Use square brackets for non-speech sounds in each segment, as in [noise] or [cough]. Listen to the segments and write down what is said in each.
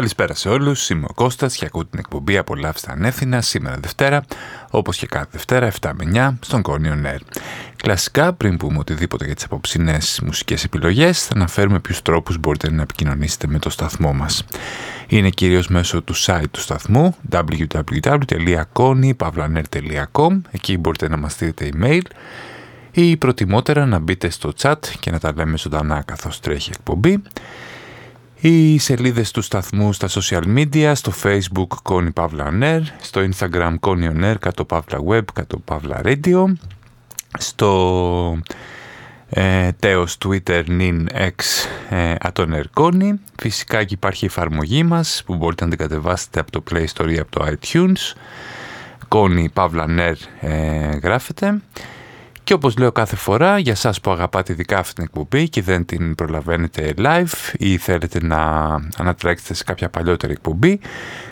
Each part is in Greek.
Καλησπέρα σε όλους, είμαι ο Κώστας και ακούω την εκπομπή «Απολαύστε ανεύθυνα» σήμερα Δευτέρα, όπως και κάθε Δευτέρα 7 με 9 στον Κόνιο Νέρ. Κλασικά, πριν πούμε οτιδήποτε για τις απόψινές μουσικές επιλογές, θα αναφέρουμε ποιους τρόπους μπορείτε να επικοινωνήσετε με το σταθμό μας. Είναι κυρίως μέσω του site του σταθμού www.konypavlaner.com Εκεί μπορείτε να μας στείλετε email ή προτιμότερα να μπείτε στο chat και να τα λέμε ζωντανά καθώς τρέχει εκπομπή οι σελίδες του σταθμού στα social media, στο facebook Connie Pavla Air, στο instagram Connie On Air, κάτω Pavla Web, κάτω Pavla Radio, στο ε, τέος Twitter Nin X ε, Connie. Φυσικά εκεί υπάρχει η εφαρμογή μας που μπορείτε να την κατεβάσετε από το Play Store ή από το iTunes. Connie Pavla Air ε, γράφεται. Και όπως λέω κάθε φορά, για σας που αγαπάτε ειδικά αυτή την εκπομπή και δεν την προλαβαίνετε live ή θέλετε να ανατρέξετε σε κάποια παλιότερη εκπομπή,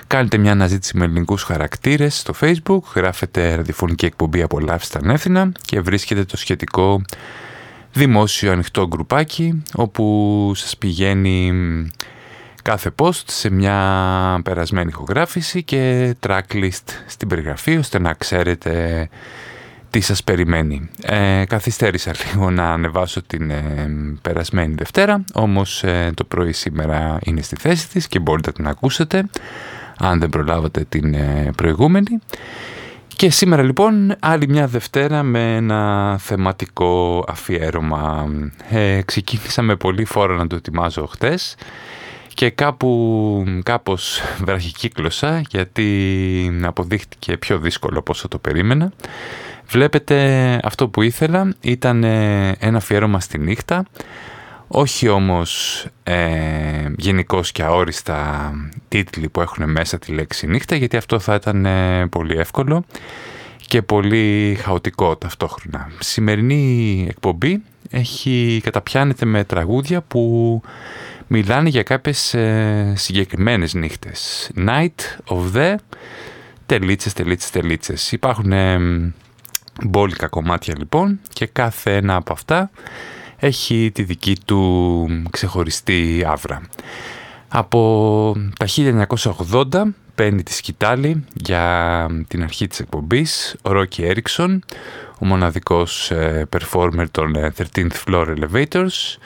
κάνετε μια αναζήτηση με ελληνικούς χαρακτήρες στο facebook, γράφετε ραδιοφωνική εκπομπή «Απολαύστε ανεύθυνα» και βρίσκετε το σχετικό δημόσιο ανοιχτό γκρουπάκι όπου σας πηγαίνει κάθε post σε μια περασμένη ηχογράφηση και tracklist στην περιγραφή ώστε να ξέρετε τι σας περιμένει. Ε, καθυστέρησα λίγο να ανεβάσω την ε, περασμένη Δευτέρα, όμως ε, το πρωί σήμερα είναι στη θέση της και μπορείτε να την ακούσετε, αν δεν προλάβατε την ε, προηγούμενη. Και σήμερα λοιπόν άλλη μια Δευτέρα με ένα θεματικό αφιέρωμα. Ε, ξεκίνησα με πολύ φόρο να το ετοιμάζω χτες και κάπου κάπως βραχικύκλωσα γιατί αποδείχτηκε πιο δύσκολο όσο το περίμενα. Βλέπετε αυτό που ήθελα ήταν ε, ένα αφιέρωμα στη νύχτα, όχι όμως ε, γενικώς και αόριστα τίτλοι που έχουν μέσα τη λέξη νύχτα, γιατί αυτό θα ήταν ε, πολύ εύκολο και πολύ χαοτικό ταυτόχρονα. Σημερινή εκπομπή έχει καταπιάνεται με τραγούδια που μιλάνε για κάποιες ε, συγκεκριμένες νύχτες. Night of the τελίτσες, τελίτσες, τελίτσες. Υπάρχουν μπόλικα κομμάτια λοιπόν και κάθε ένα από αυτά έχει τη δική του ξεχωριστή άβρα. Από τα 1980 παίρνει τη σκητάλη για την αρχή της εκπομπής ο Ρόκι Έριξον, ο μοναδικός ε, performer των 13th ε, Floor Elevators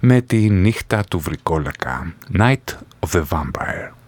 με τη νύχτα του βρικόλακα Night of the Vampire.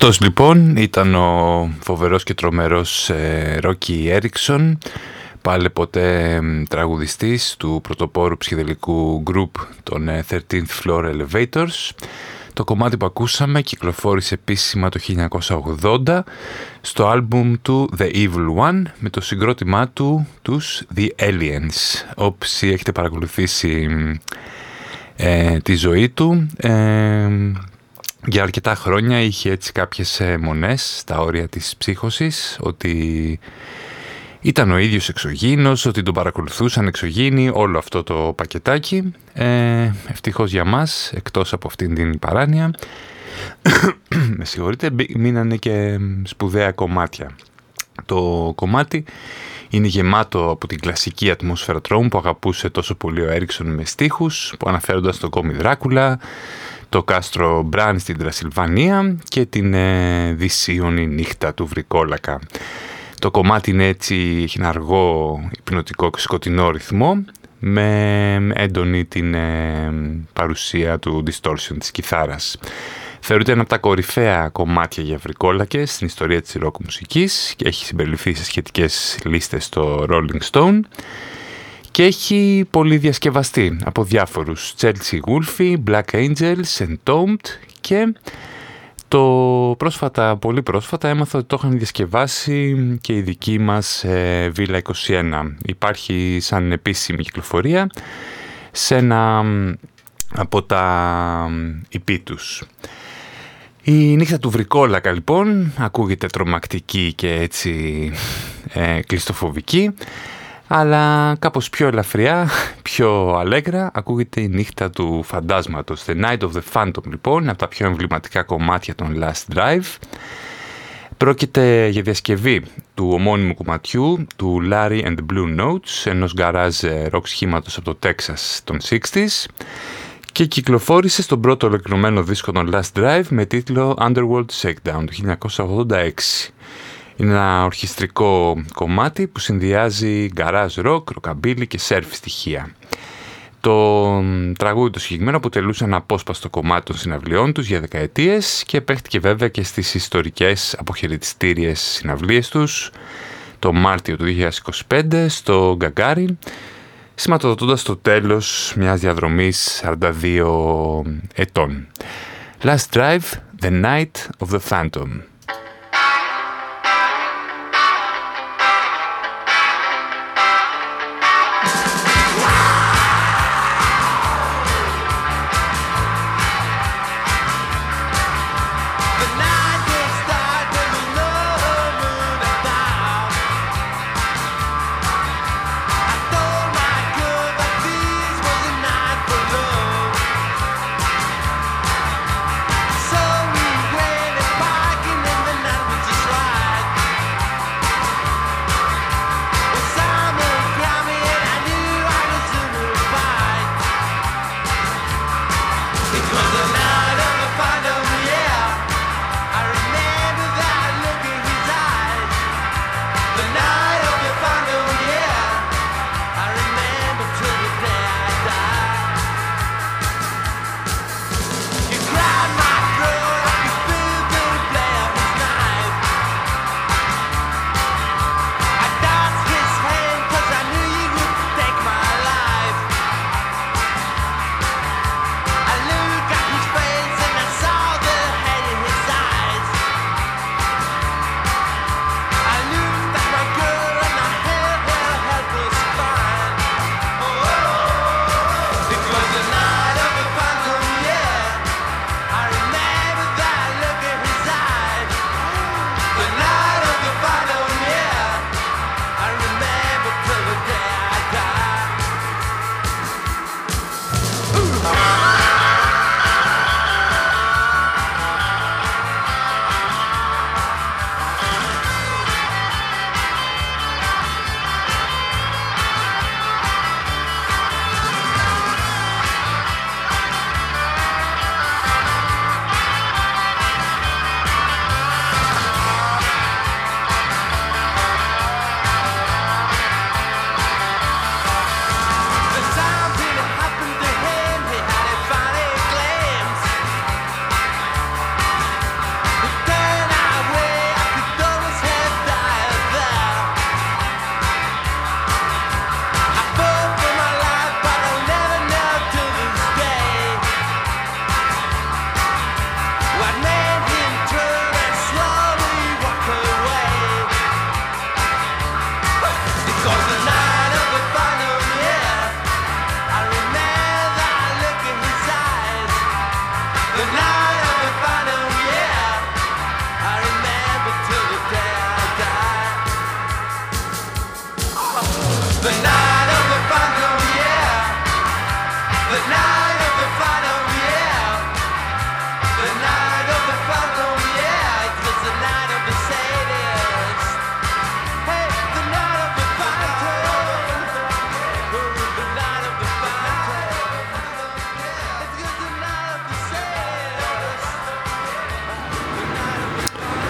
Αυτός λοιπόν ήταν ο φοβερός και τρομερός Ρόκι Έριξον, πάλι ποτέ τραγουδιστής του πρωτοπόρου ψυχεδελικού group των 13th ε, Floor Elevators. Το κομμάτι που ακούσαμε κυκλοφόρησε επίσημα το 1980 στο άλμπουμ του The Evil One με το συγκρότημά του τους The Aliens. Όψοι έχετε παρακολουθήσει ε, τη ζωή του ε, για αρκετά χρόνια είχε έτσι κάποιες ε, μονές στα όρια της ψύχωσης ότι ήταν ο ίδιος εξωγήινος, ότι τον παρακολουθούσαν εξωγήινοι, όλο αυτό το πακετάκι. Ε, ευτυχώς για μας, εκτός από αυτήν την παράνοια, [coughs] με συγχωρείτε, μείνανε και σπουδαία κομμάτια. Το κομμάτι είναι γεμάτο από την κλασική ατμόσφαιρα τρόμου που αγαπούσε τόσο πολύ ο Έριξον με στίχους, που αναφέρονταν στον κόμι Δράκουλα, το κάστρο Μπράν στην Τρασιλβανία και την ε, δυσίωνη νύχτα του Βρικόλακα. Το κομμάτι είναι έτσι, έχει ένα αργό υπνοτικό και σκοτεινό ρυθμό με έντονη την ε, παρουσία του distortion της κιθάρας. Θεωρείται ένα από τα κορυφαία κομμάτια για βρικόλακες στην ιστορία της ροκ μουσικής και έχει συμπεριληφθεί σε σχετικές λίστες στο Rolling Stone και έχει πολύ διασκευαστεί από διάφορους Chelsea Wolfie, Black Angels, Entombed και το πρόσφατα, πολύ πρόσφατα έμαθα ότι το είχαν διασκευάσει και η δική μας ε, Villa 21. Υπάρχει σαν επίσημη κυκλοφορία σε ένα από τα EP τους. Η νύχτα του Βρικόλακα λοιπόν ακούγεται τρομακτική και έτσι ε, κλειστοφοβική αλλά κάπως πιο ελαφριά, [laughs] πιο αλέγρα ακούγεται η νύχτα του φαντάσματος. The Night of the Phantom λοιπόν, από τα πιο εμβληματικά κομμάτια των Last Drive. Πρόκειται για διασκευή του ομώνυμου κομματιού του Larry and the Blue Notes, ενός γκαράζ ροκ σχήματος από το Texas των 60s και κυκλοφόρησε στον πρώτο ολοκληρωμένο δίσκο των Last Drive με τίτλο Underworld Shakedown του 1986. Είναι ένα ορχιστρικό κομμάτι που συνδυάζει γκαράζ ροκ, ροκαμπίλι και σερφ στοιχεία. Το τραγούδι το συγκεκριμένο αποτελούσε ένα απόσπαστο κομμάτι των συναυλιών τους για δεκαετίες και παίχτηκε βέβαια και στις ιστορικές αποχαιρετιστήριες συναυλίες τους το Μάρτιο του 2025 στο Γκαγκάρι σηματοδοτώντας το τέλος μιας διαδρομής 42 ετών. Last Drive, The Night of the Phantom.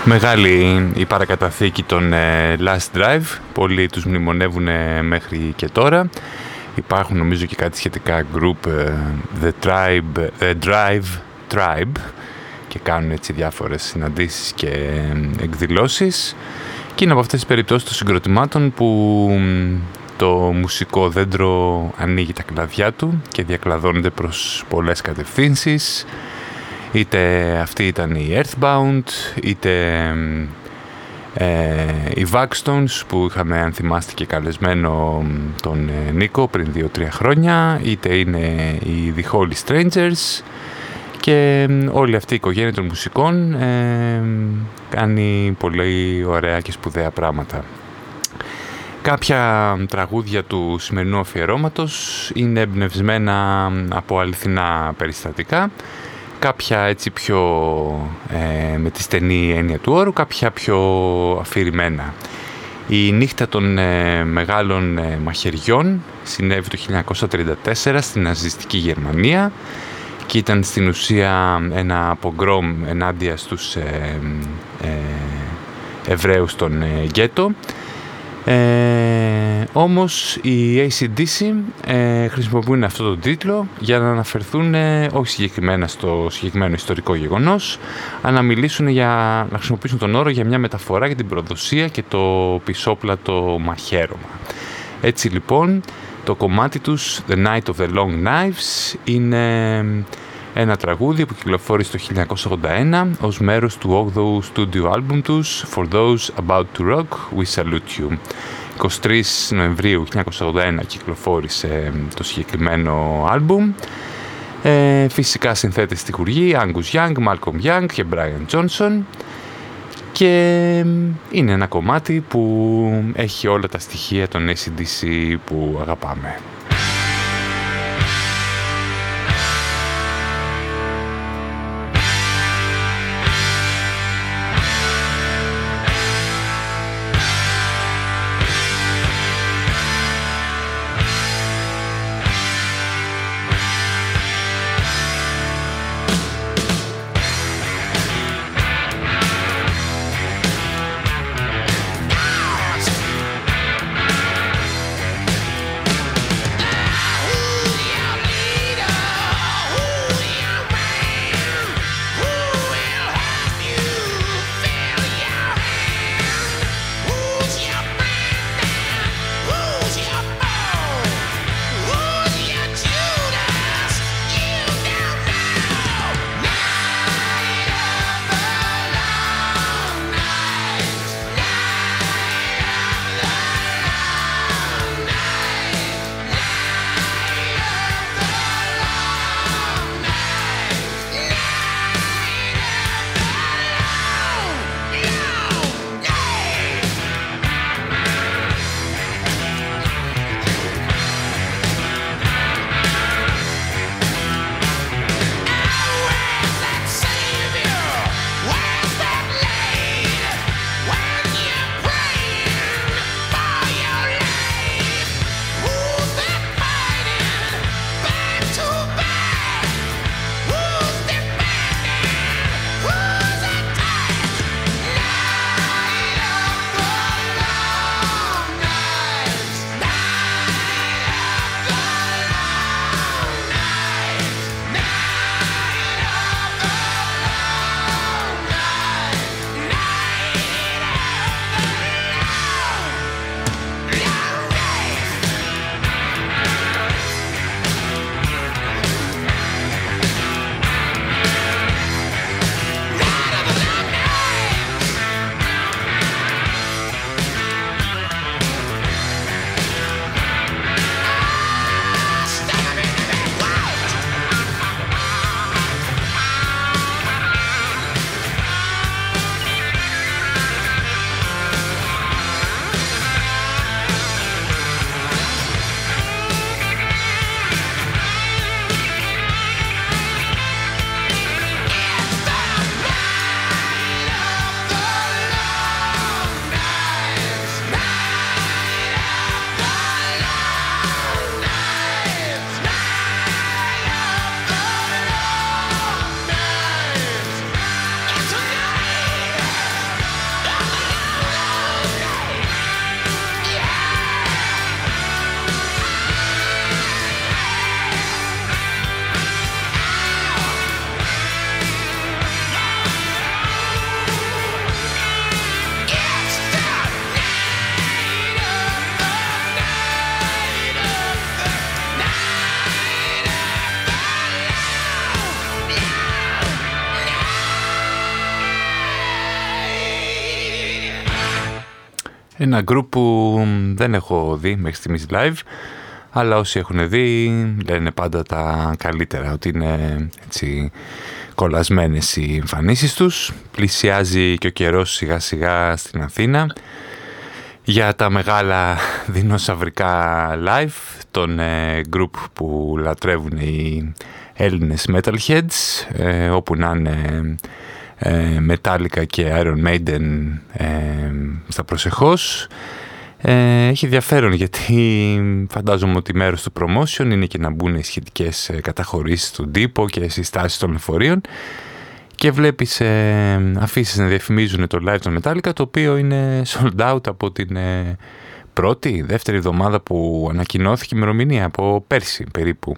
Μεγάλη η παρακαταθήκη των ε, Last Drive, πολλοί τους μνημονεύουν μέχρι και τώρα. Υπάρχουν νομίζω και κάτι σχετικά group, ε, The Tribe, The Drive Tribe και κάνουν έτσι διάφορες συναντήσεις και εκδηλώσεις. Και είναι από αυτές τις περιπτώσεις των συγκροτημάτων που το μουσικό δέντρο ανοίγει τα κλαδιά του και διακλαδώνεται προς πολλές κατευθύνσεις είτε αυτή ήταν η Earthbound είτε ε, οι Vaxstones που είχαμε αν θυμάστε και καλεσμένο τον ε, Νίκο πριν 2-3 χρόνια είτε είναι οι The Holy Strangers και όλη αυτή η οικογένεια των μουσικών ε, κάνει πολύ ωραία και σπουδαία πράγματα. Κάποια τραγούδια του σημερινού αφιερώματος είναι εμπνευσμένα από αληθινά περιστατικά κάποια έτσι πιο ε, με τη στενή έννοια του όρου, κάποια πιο αφηρημένα. Η νύχτα των ε, μεγάλων ε, μαχαιριών συνέβη το 1934 στην ναζιστική Γερμανία και ήταν στην ουσία ένα απογκρόμ ενάντια στους ε, Εβραίους των γκέτο ε, όμως οι ACDC ε, χρησιμοποιούν αυτό το τίτλο για να αναφερθούν ε, όχι συγκεκριμένα στο συγκεκριμένο ιστορικό γεγονός αλλά να μιλήσουν για, να χρησιμοποιήσουν τον όρο για μια μεταφορά για την προδοσία και το πισόπλατο μαχαίρωμα. Έτσι λοιπόν το κομμάτι τους The Night of the Long Knives είναι ένα τραγούδι που κυκλοφόρησε το 1981 ως μέρος του 8ου studio album τους For Those About to Rock, We Salute You. 23 Νοεμβρίου 1981 κυκλοφόρησε το συγκεκριμένο άλμπουμ. Ε, φυσικά συνθέτες στη χουργή Angus Young, Malcolm Young και Brian Johnson και είναι ένα κομμάτι που έχει όλα τα στοιχεία των ACDC που αγαπάμε. Ένα group που δεν έχω δει μέχρι στιγμής live, αλλά όσοι έχουν δει λένε πάντα τα καλύτερα, ότι είναι έτσι κολλασμένες οι εμφανίσεις τους. Πλησιάζει και ο καιρός σιγά σιγά στην Αθήνα για τα μεγάλα [laughs] δεινοσαυρικά live των ε, group που λατρεύουν οι Έλληνες metalheads ε, όπου να είναι ε, Metallica και Iron Maiden ε, στα προσεχώς. Ε, έχει ενδιαφέρον γιατί φαντάζομαι ότι μέρος του promotion είναι και να μπουν οι σχετικές ε, καταχωρήσεις του τύπο και συστάσεις των λεωφορείων και βλέπεις ε, αφήσεις να διαφημίζουν το live των Metallica το οποίο είναι sold out από την ε, πρώτη, δεύτερη εβδομάδα που ανακοινώθηκε η ημερομηνία από πέρσι περίπου.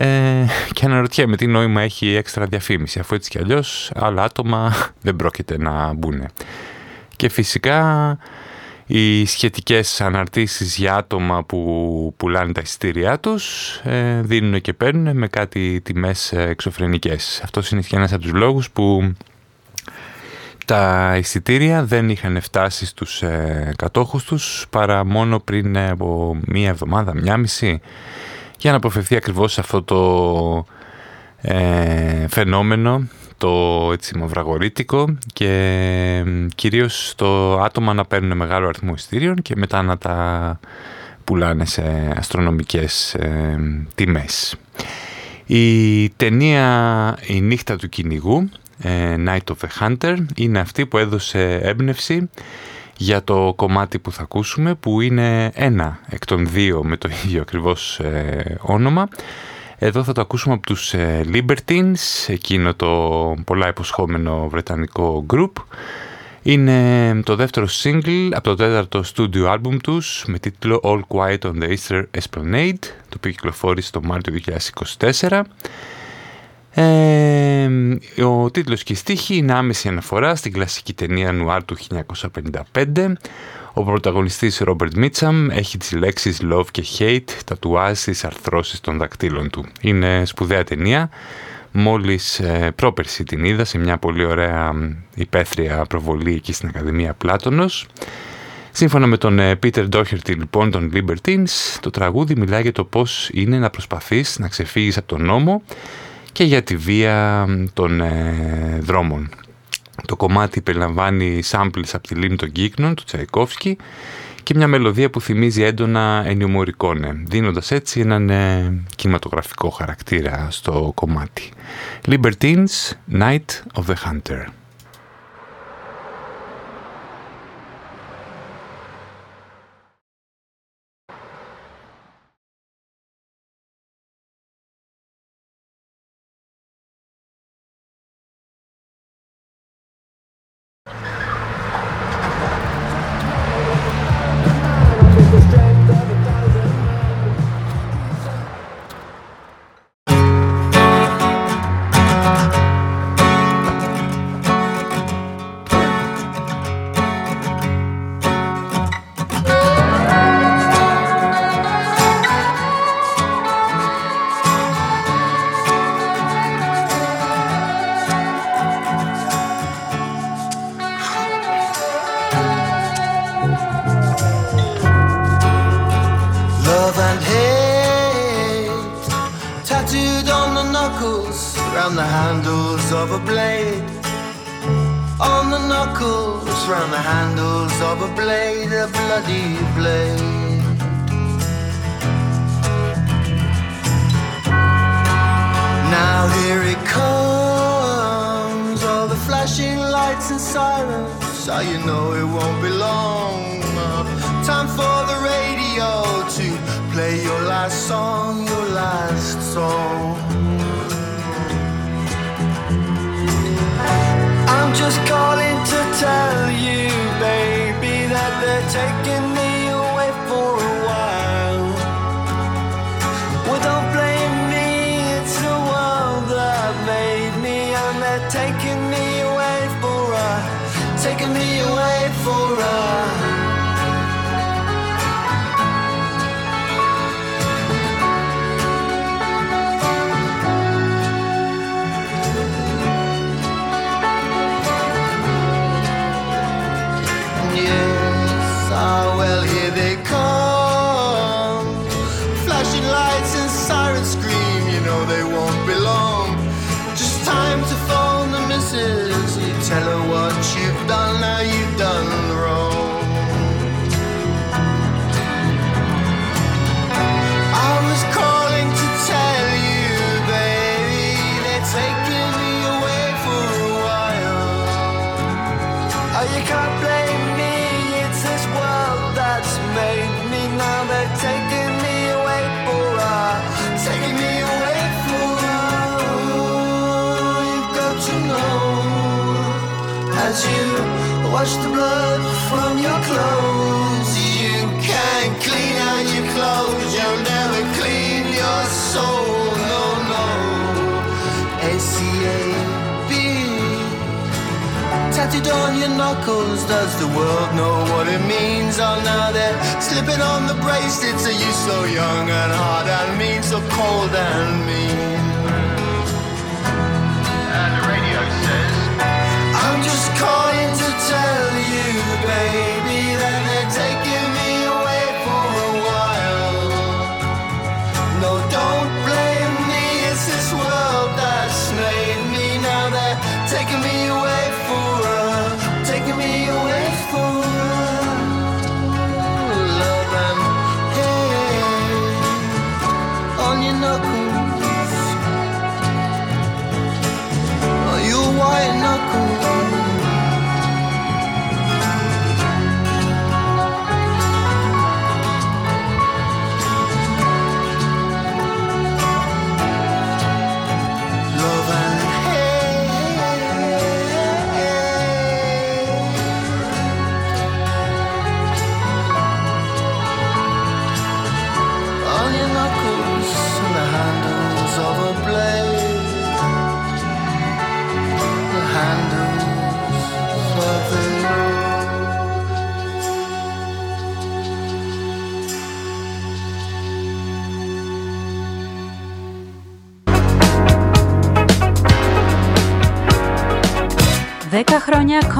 Ε, και αναρωτιέμαι τι νόημα έχει έξτρα διαφήμιση αφού έτσι κι αλλιώς άλλα άτομα [laughs] δεν πρόκειται να μπουν. Και φυσικά οι σχετικές αναρτήσεις για άτομα που πουλάνε τα εισιτήριά τους ε, δίνουν και παίρνουν με κάτι τιμές εξωφρενικές. Αυτό είναι και ένας από τους λόγους που τα εισιτήρια δεν είχαν φτάσει στους ε, κατόχους τους παρά μόνο πριν από μία εβδομάδα, μία μισή για να αποφευθεί ακριβώς αυτό το ε, φαινόμενο το έτσι μαυραγορίτικο και κυρίως το άτομα να παίρνουν μεγάλο αριθμό εισιτήριων και μετά να τα πουλάνε σε αστρονομικές ε, τιμές. Η ταινία «Η νύχτα του κυνηγού» ε, Night of the Hunter είναι αυτή που έδωσε έμπνευση για το κομμάτι που θα ακούσουμε που είναι ένα εκ των δύο με το ίδιο ακριβώς ε, όνομα εδώ θα το ακούσουμε από τους ε, Libertines, εκείνο το πολλά υποσχόμενο βρετανικό group. Είναι το δεύτερο single από το τέταρτο studio album τους με τίτλο All Quiet on the Easter Esplanade, το οποίο κυκλοφόρησε το Μάρτιο 2024. Ε, ο τίτλος και η στίχη είναι άμεση αναφορά στην κλασική ταινία Νουάρ του 1955 ο πρωταγωνιστής Ρόμπερτ Μίτσαμ έχει τις λέξεις love και hate τατουάζ στις αρθρώσεις των δακτύλων του. Είναι σπουδαία ταινία. Μόλις ε, πρόπερση την είδα σε μια πολύ ωραία υπαίθρια προβολή εκεί στην Ακαδημία Πλάτωνος. Σύμφωνα με τον Πίτερ Ντόχερτη λοιπόν των Libertines, το τραγούδι μιλάει για το πώς είναι να προσπαθείς να ξεφύγεις από τον νόμο και για τη βία των ε, δρόμων. Το κομμάτι περιλαμβάνει samples από τη λίμνη των Κύκνων του Τσαϊκόφσκι και μια μελωδία που θυμίζει έντονα ενιομορικόνε, δίνοντας έτσι έναν ε, κινηματογραφικό χαρακτήρα στο κομμάτι. Libertines, Night of the Hunter. The world know what it means? Oh, now they're slipping on the bracelets. Are you so young and hard and mean, so cold and mean?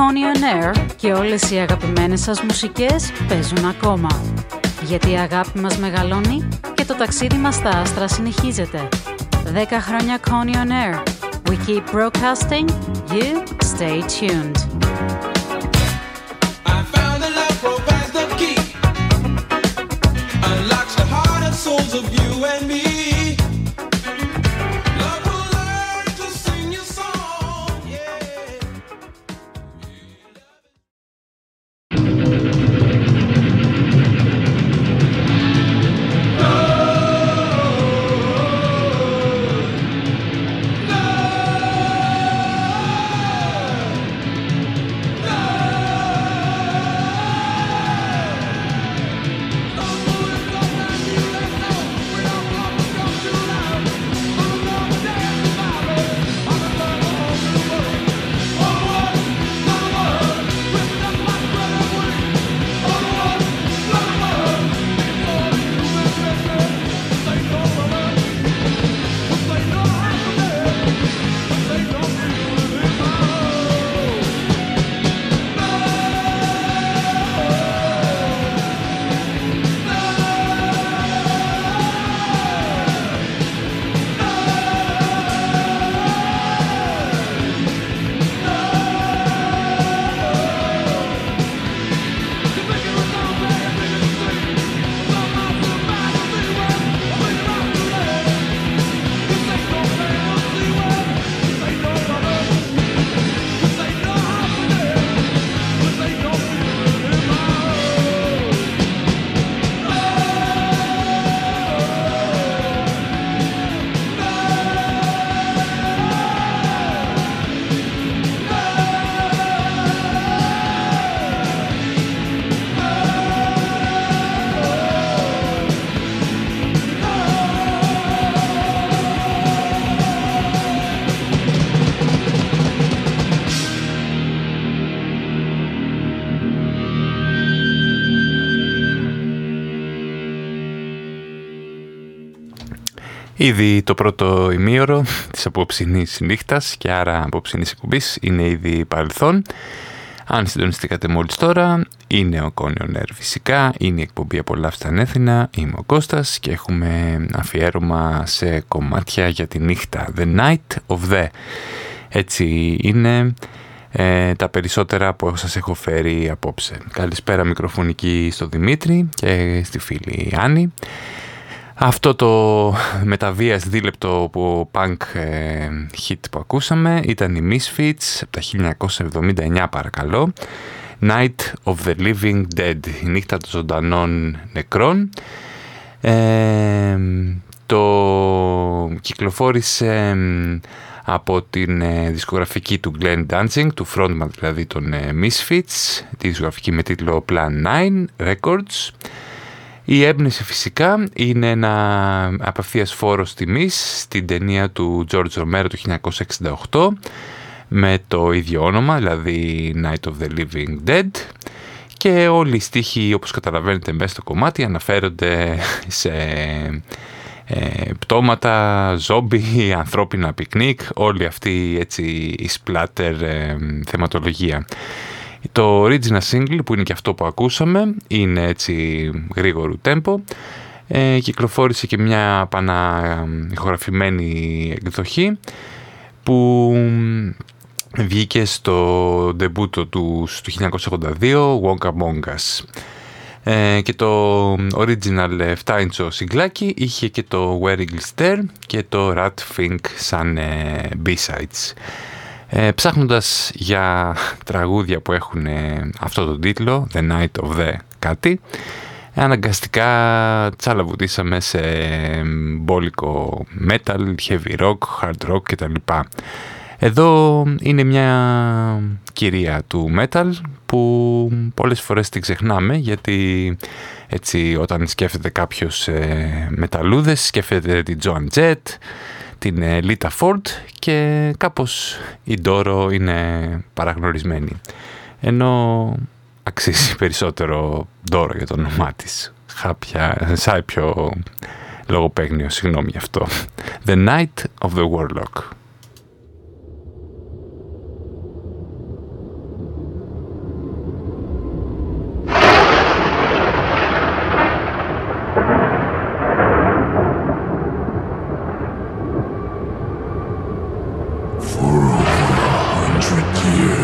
Χρόνια Coney on Air και όλες οι αγαπημένες σας μουσικές παίζουν ακόμα. Γιατί η αγάπη μας μεγαλώνει και το ταξίδι μας στα άστρα συνεχίζεται. Δέκα χρόνια Coney on Air. We keep broadcasting. You stay tuned. Ήδη το πρώτο ημίωρο της απόψινής νύχτας και άρα απόψινής εκπομπής είναι ήδη παρελθόν. Αν συντονιστήκατε μόλις τώρα, είναι ο Κόνιον Νέρ φυσικά, είναι η εκπομπή «Απολαύστε ανέθινα», είμαι ο Κώστας και έχουμε αφιέρωμα σε κομμάτια για τη νύχτα. The Night of the. Έτσι είναι ε, τα περισσότερα που σας έχω φέρει απόψε. Καλησπέρα μικροφωνική στο Δημήτρη και στη φίλη Άννη. Αυτό το μεταβίας δίλεπτο που punk ε, hit που ακούσαμε ήταν οι Misfits από τα 1979 παρακαλώ Night of the Living Dead, η νύχτα των ζωντανών νεκρών ε, το κυκλοφόρησε από την ε, δισκογραφική του Glenn Dancing, του frontman δηλαδή των ε, Misfits, τη δισκογραφική με τίτλο Plan 9 Records. Η έμπνευση φυσικά είναι ένα απευθείας φόρος τιμής στην ταινία του George Romero του 1968 με το ίδιο όνομα, δηλαδή Night of the Living Dead και όλοι οι στίχοι όπως καταλαβαίνετε μέσα στο κομμάτι αναφέρονται σε ε, πτώματα, ζόμπι, ανθρώπινα πικνίκ, όλη αυτή έτσι η splatter ε, θεματολογία. Το original single που είναι και αυτό που ακούσαμε είναι έτσι γρήγορου tempo ε, κυκλοφόρησε και μια παναηχογραφημένη εκδοχή που βγήκε στο ντεμπούτο του του 1982 Wonka Mongas ε, και το original 7 inch συγκλάκι είχε και το Wearing Glister και το Rat Fink σαν ε, B-sides. Ε, ψάχνοντας για τραγούδια που έχουν ε, αυτό το τίτλο, The Night of the κάτι, αναγκαστικά τσαλαβουτίσαμε σε μπόλικο metal, heavy rock, hard rock κτλ. Εδώ είναι μια κυρία του metal που πολλές φορές την ξεχνάμε γιατί έτσι όταν σκέφτεται κάποιος ε, μεταλλούδες σκέφτεται την Joan Jett, την ε, Lita Ford και κάπως η Ντόρο είναι παραγνωρισμένη. Ενώ αξίζει περισσότερο Ντόρο για το όνομά της. Χάπια, σαν πιο λογοπαίγνιο, συγγνώμη γι' αυτό. The Night of the Warlock.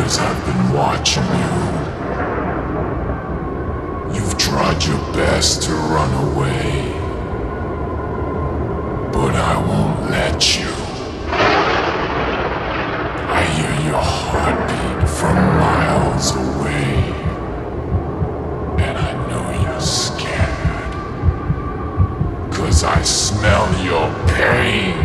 I've been watching you. You've tried your best to run away. But I won't let you. I hear your heartbeat from miles away. And I know you're scared. Cause I smell your pain.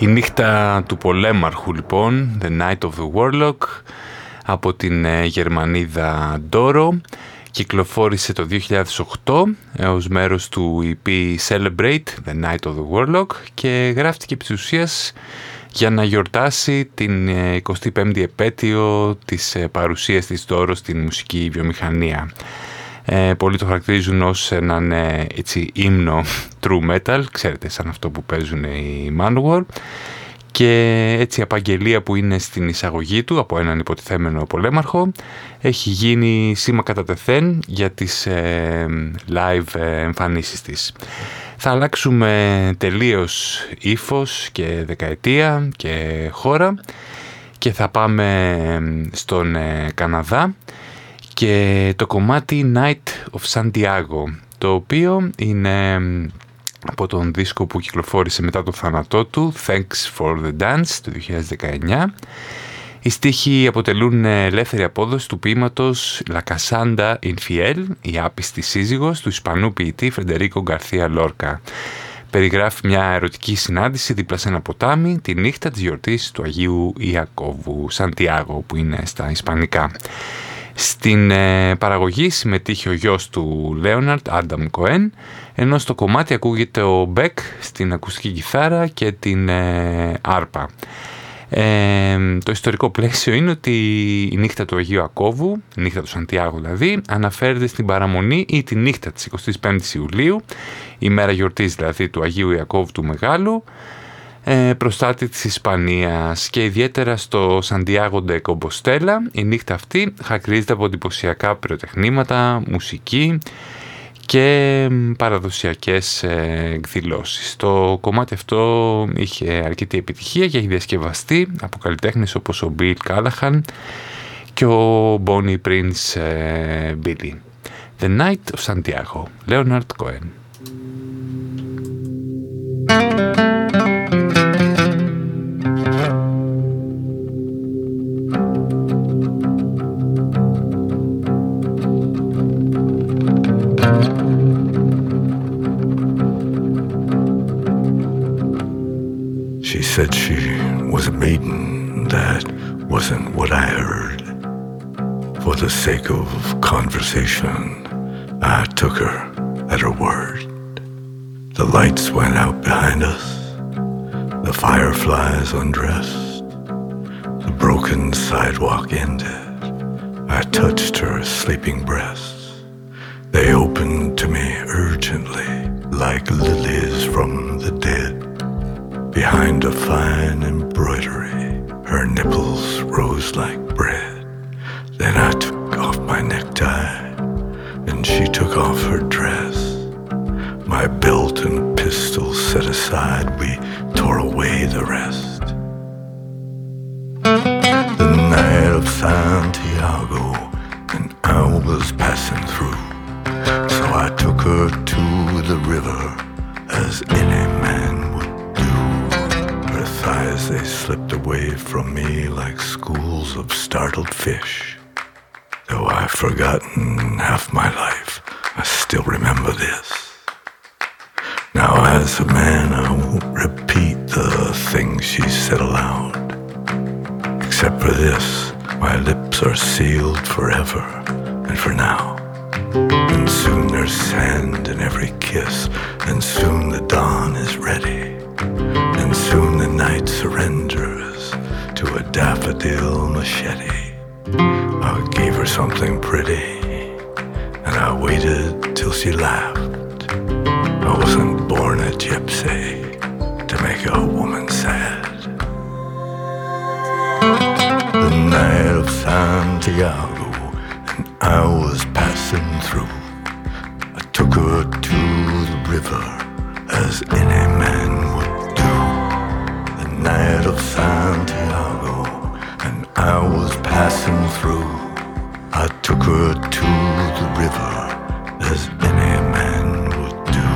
Η νύχτα του πολέμαρχου λοιπόν, The Night of the Warlock, από την ε, Γερμανίδα Ντόρο, κυκλοφόρησε το 2008 ως μέρος του EP Celebrate, The Night of the Warlock και γράφτηκε επί της ουσίας για να γιορτάσει την 25η επέτειο της ε, παρουσίας της Ντόρο στην μουσική βιομηχανία. Ε, πολλοί το χαρακτηρίζουν ως έναν ε, έτσι, ύμνο true metal, ξέρετε σαν αυτό που παίζουν οι Manowar και έτσι η απαγγελία που είναι στην εισαγωγή του από έναν υποτιθέμενο πολέμαρχο έχει γίνει σήμα κατά τεθέν για τις ε, live ε, εμφανίσεις της. Θα αλλάξουμε τελείως ύφος και δεκαετία και χώρα και θα πάμε στον ε, Καναδά και το κομμάτι Night of Santiago το οποίο είναι από τον δίσκο που κυκλοφόρησε μετά το θάνατό του Thanks for the Dance του 2019 οι στίχοι αποτελούν ελεύθερη απόδοση του ποίηματος La Casanda Infiel, η άπιστη σύζυγος του Ισπανού ποιητή Φρεντερίκο Γκαρθία Λόρκα. Περιγράφει μια ερωτική συνάντηση δίπλα σε ένα ποτάμι τη νύχτα της γιορτής του Αγίου Ιακώβου, Σαντιάγο που είναι στα Ισπανικά. Στην ε, παραγωγή συμμετείχε ο γιος του Λέοναρτ, Άνταμ Κοέν, ενώ στο κομμάτι ακούγεται ο Μπέκ στην ακουστική κιθάρα και την ε, άρπα. Ε, το ιστορικό πλαίσιο είναι ότι η νύχτα του Αγίου Ιακώβου, η νύχτα του Σαντιάγου δηλαδή, αναφέρεται στην παραμονή ή τη νύχτα της 25ης Ιουλίου, η μέρα γιορτής δηλαδή του Αγίου Ιακώβου του Μεγάλου, ε, προστάτη της Ισπανίας και ιδιαίτερα στο Σαντιάγο Ντε Κομποστέλα η νύχτα αυτή χαρακτηρίζεται από εντυπωσιακά πυροτεχνήματα, μουσική και παραδοσιακές ε, εκδηλώσεις. Το κομμάτι αυτό είχε αρκετή επιτυχία και έχει διασκευαστεί από καλλιτέχνες όπως ο Bill Callahan και ο Bonnie Prince ε, Billy. The Night of Santiago, Leonard Cohen. Said she was a maiden. That wasn't what I heard. For the sake of conversation, I took her at her word. The lights went out behind us, the fireflies undressed, the broken sidewalk ended. I touched her sleeping breasts. They opened to me urgently, like lilies from the dead. Behind a fine embroidery, her nipples rose like bread. Then I took off my necktie, and she took off her dress. My belt and pistol set aside, we tore away the rest. The night of Santiago, and I was passing through. So I took her to the river, as any man thighs, they slipped away from me like schools of startled fish. Though I've forgotten half my life, I still remember this. Now, as a man, I won't repeat the things she said aloud. Except for this, my lips are sealed forever and for now. And soon there's sand in every kiss, and soon the dawn is ready. And soon the night surrenders to a daffodil machete. I gave her something pretty, and I waited till she laughed. I wasn't born a gypsy to make a woman sad. The night of Santiago, and I was passing through. I took her to the river, as any man would night of Santiago, and I was passing through. I took her to the river, as any man would do.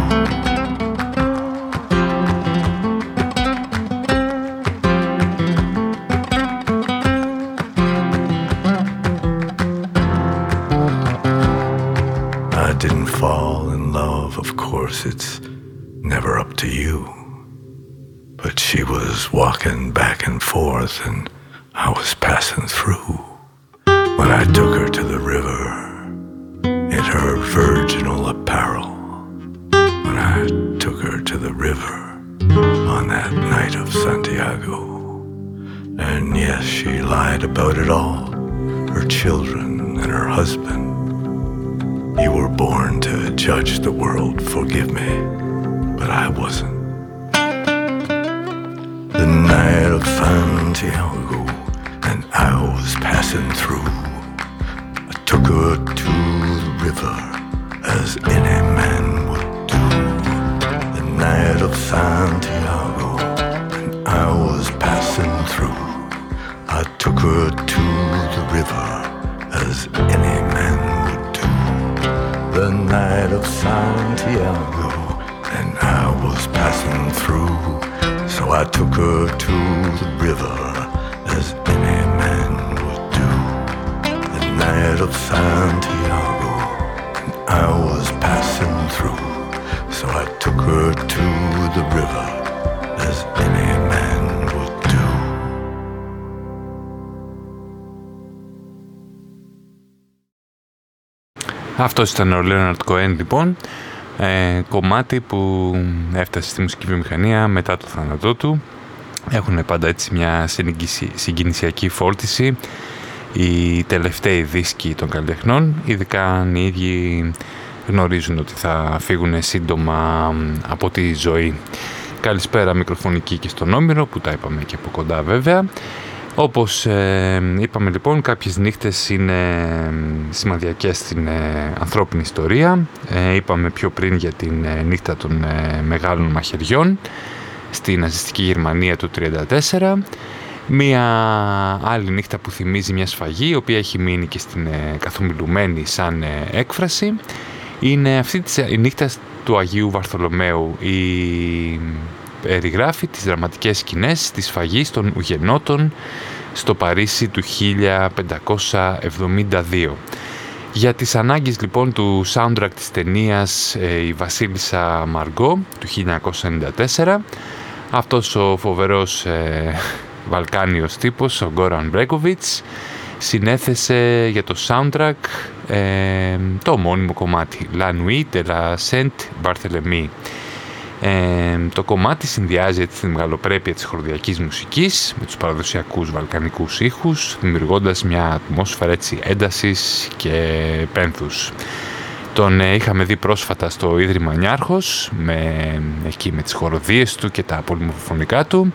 I didn't fall in love, of course, it's never up to you. But she was walking back and forth, and I was passing through. When I took her to the river in her virginal apparel, when I took her to the river on that night of Santiago. And yes, she lied about it all her children and her husband. You were born to judge the world, forgive me, but I wasn't. The night of Santiago, and I was passing through. I took her to the river as any man would do. The night of Santiago, and I was passing through. I took her to the river as any man would do. The night of Santiago, and I was passing through. So I took her to the river as any man would do. The night of Santiago, and I was passing through. So I took her to the river as any man would do. Αυτό ήταν ο Leonard Cohen λοιπόν, ε, κομμάτι που έφτασε στη μουσική βιομηχανία μετά το θάνατό του. Έχουν πάντα έτσι μια συγκινησι- συγκινησιακή φόρτιση οι τελευταίοι δίσκοι των καλλιτεχνών, ειδικά αν οι ίδιοι γνωρίζουν ότι θα φύγουν σύντομα από τη ζωή. Καλησπέρα μικροφωνική και στον Όμηρο που τα είπαμε και από κοντά βέβαια. Όπως ε, είπαμε λοιπόν κάποιες νύχτες είναι ε, σημαδιακές στην ε, ανθρώπινη ιστορία. Ε, είπαμε πιο πριν για την ε, νύχτα των ε, μεγάλων μαχαιριών στη ναζιστική Γερμανία του 1934. Μία άλλη νύχτα που θυμίζει μια σφαγή, η οποία έχει μείνει και στην ε, καθομιλουμένη σαν ε, έκφραση, είναι αυτή της, η νύχτας του Αγίου Βαρθολομαίου. Η περιγράφει τις δραματικές σκηνές της σφαγής των Ουγενότων στο Παρίσι του 1572. Για τις ανάγκες λοιπόν του soundtrack της ταινίας ε, «Η Βασίλισσα Μαργκό» του 1994 αυτός ο φοβερός ε, Βαλκάνιος τύπος, ο Γκόραν Μπρέκοβιτς συνέθεσε για το soundtrack ε, το μόνιμο κομμάτι «La Nuit de la Sainte Barthélemy». Ε, το κομμάτι συνδυάζει έτσι τη μεγαλοπρέπεια της χορδιακής μουσικής με τους παραδοσιακούς βαλκανικούς ήχους, δημιουργώντας μια ατμόσφαιρα έτσι έντασης και πένθους. Τον ε, είχαμε δει πρόσφατα στο Ίδρυμα Νιάρχος, με, εκεί με τις χοροδίες του και τα πολυμορφωνικά του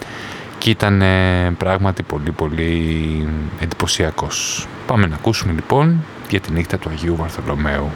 και ήταν ε, πράγματι πολύ πολύ εντυπωσιακός. Πάμε να ακούσουμε λοιπόν για τη νύχτα του Αγίου Βαρθολομαίου.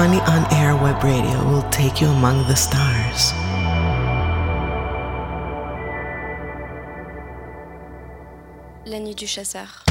Honey on Air web radio will take you among the stars. La nuit du chasseur.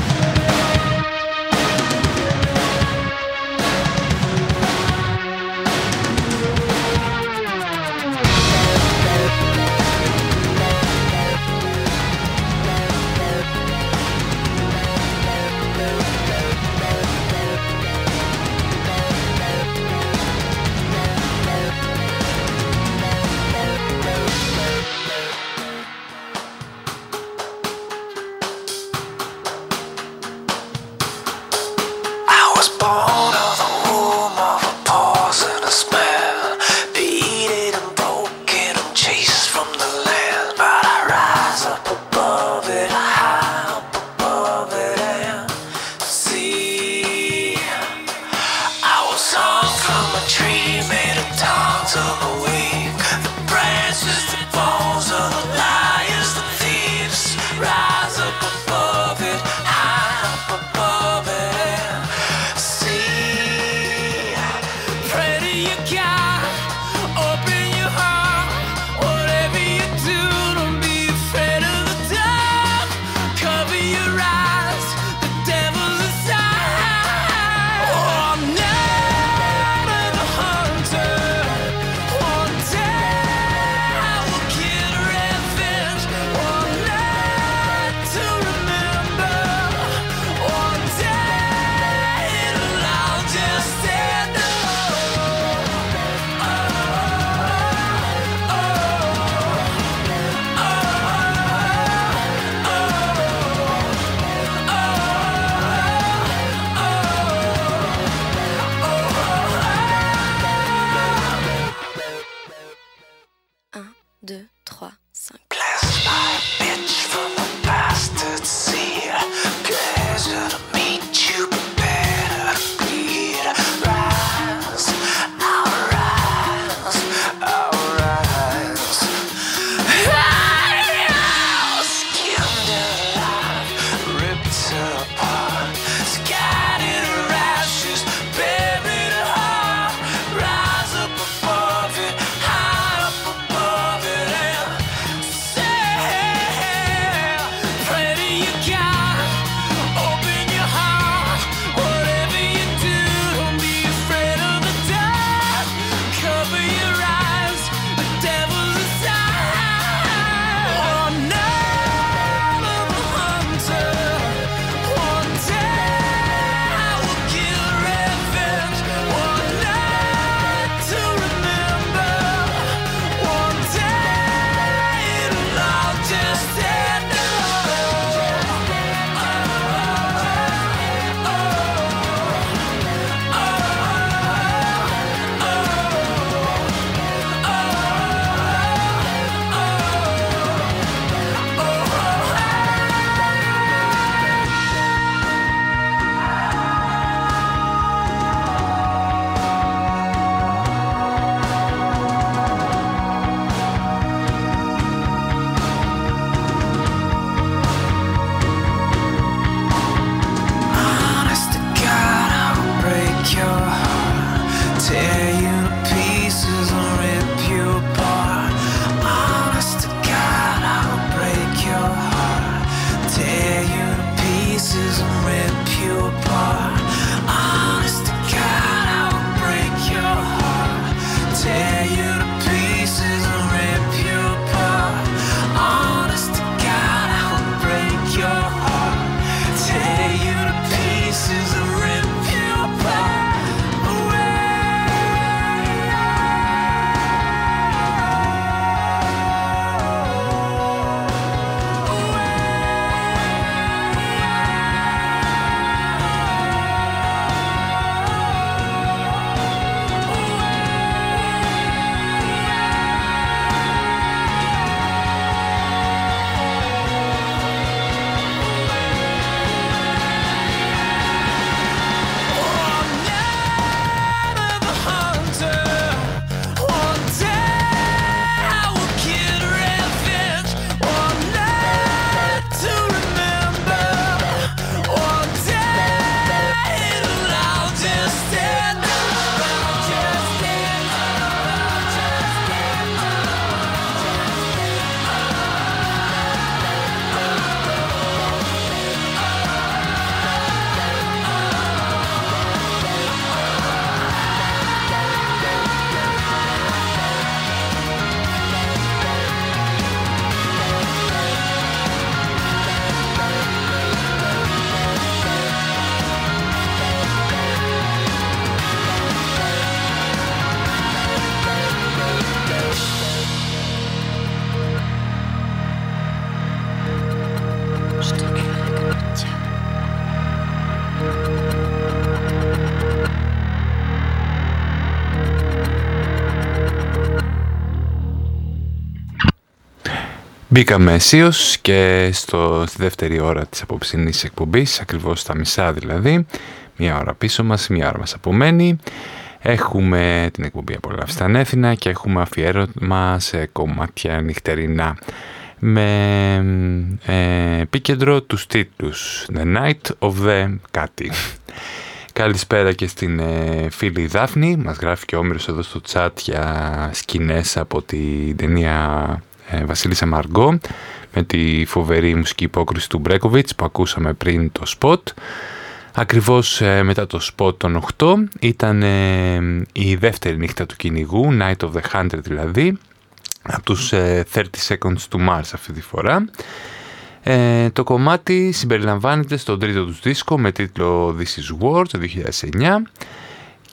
Μπήκαμε αισίως και στο, στη δεύτερη ώρα της απόψινής εκπομπής, ακριβώς στα μισά δηλαδή, μία ώρα πίσω μας, μία ώρα μας απομένει. Έχουμε την εκπομπή «Απολαύστα Ανέθινα» και έχουμε αφιέρωμα σε κομμάτια νυχτερινά με ε, επίκεντρο τους τίτλους «The Night of the κάτι». Καλησπέρα και στην ε, φίλη Δάφνη, μας γράφει και ο Όμηρος εδώ στο chat για σκηνές από την ταινία ε, Βασίλισσα Μαργκό με τη φοβερή μουσική υπόκρουση του Μπρέκοβιτς που ακούσαμε πριν το σποτ. Ακριβώς ε, μετά το σποτ των 8 ήταν ε, η δεύτερη νύχτα του κυνηγού, Night of the Hunter δηλαδή, από τους 30 Seconds to Mars αυτή τη φορά. Ε, το κομμάτι συμπεριλαμβάνεται στον τρίτο τους δίσκο με τίτλο This is War το 2009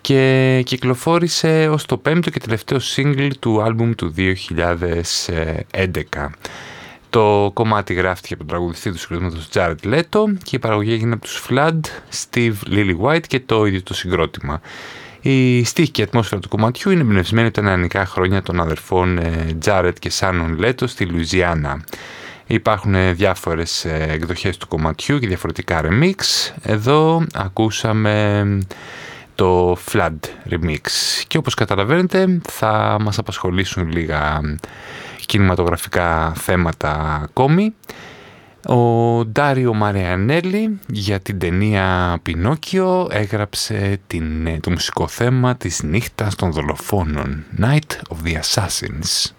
και κυκλοφόρησε ως το πέμπτο και τελευταίο single του άλμπουμ του 2011. Το κομμάτι γράφτηκε από τον τραγουδιστή του συγκροτήματος Jared Leto και η παραγωγή έγινε από τους Flood, Steve Lillywhite και το ίδιο το συγκρότημα. Η στίχη και η ατμόσφαιρα του κομματιού είναι εμπνευσμένη από τα νεανικά χρόνια των αδερφών Jared και Shannon Leto στη Λουιζιάννα. Υπάρχουν διάφορες εκδοχές του κομματιού και διαφορετικά remix. Εδώ ακούσαμε το Flood Remix. Και όπως καταλαβαίνετε θα μας απασχολήσουν λίγα κινηματογραφικά θέματα ακόμη. Ο Ντάριο Μαρεανέλη για την ταινία Πινόκιο έγραψε την, το μουσικό θέμα της νύχτας των δολοφόνων Night of the Assassins.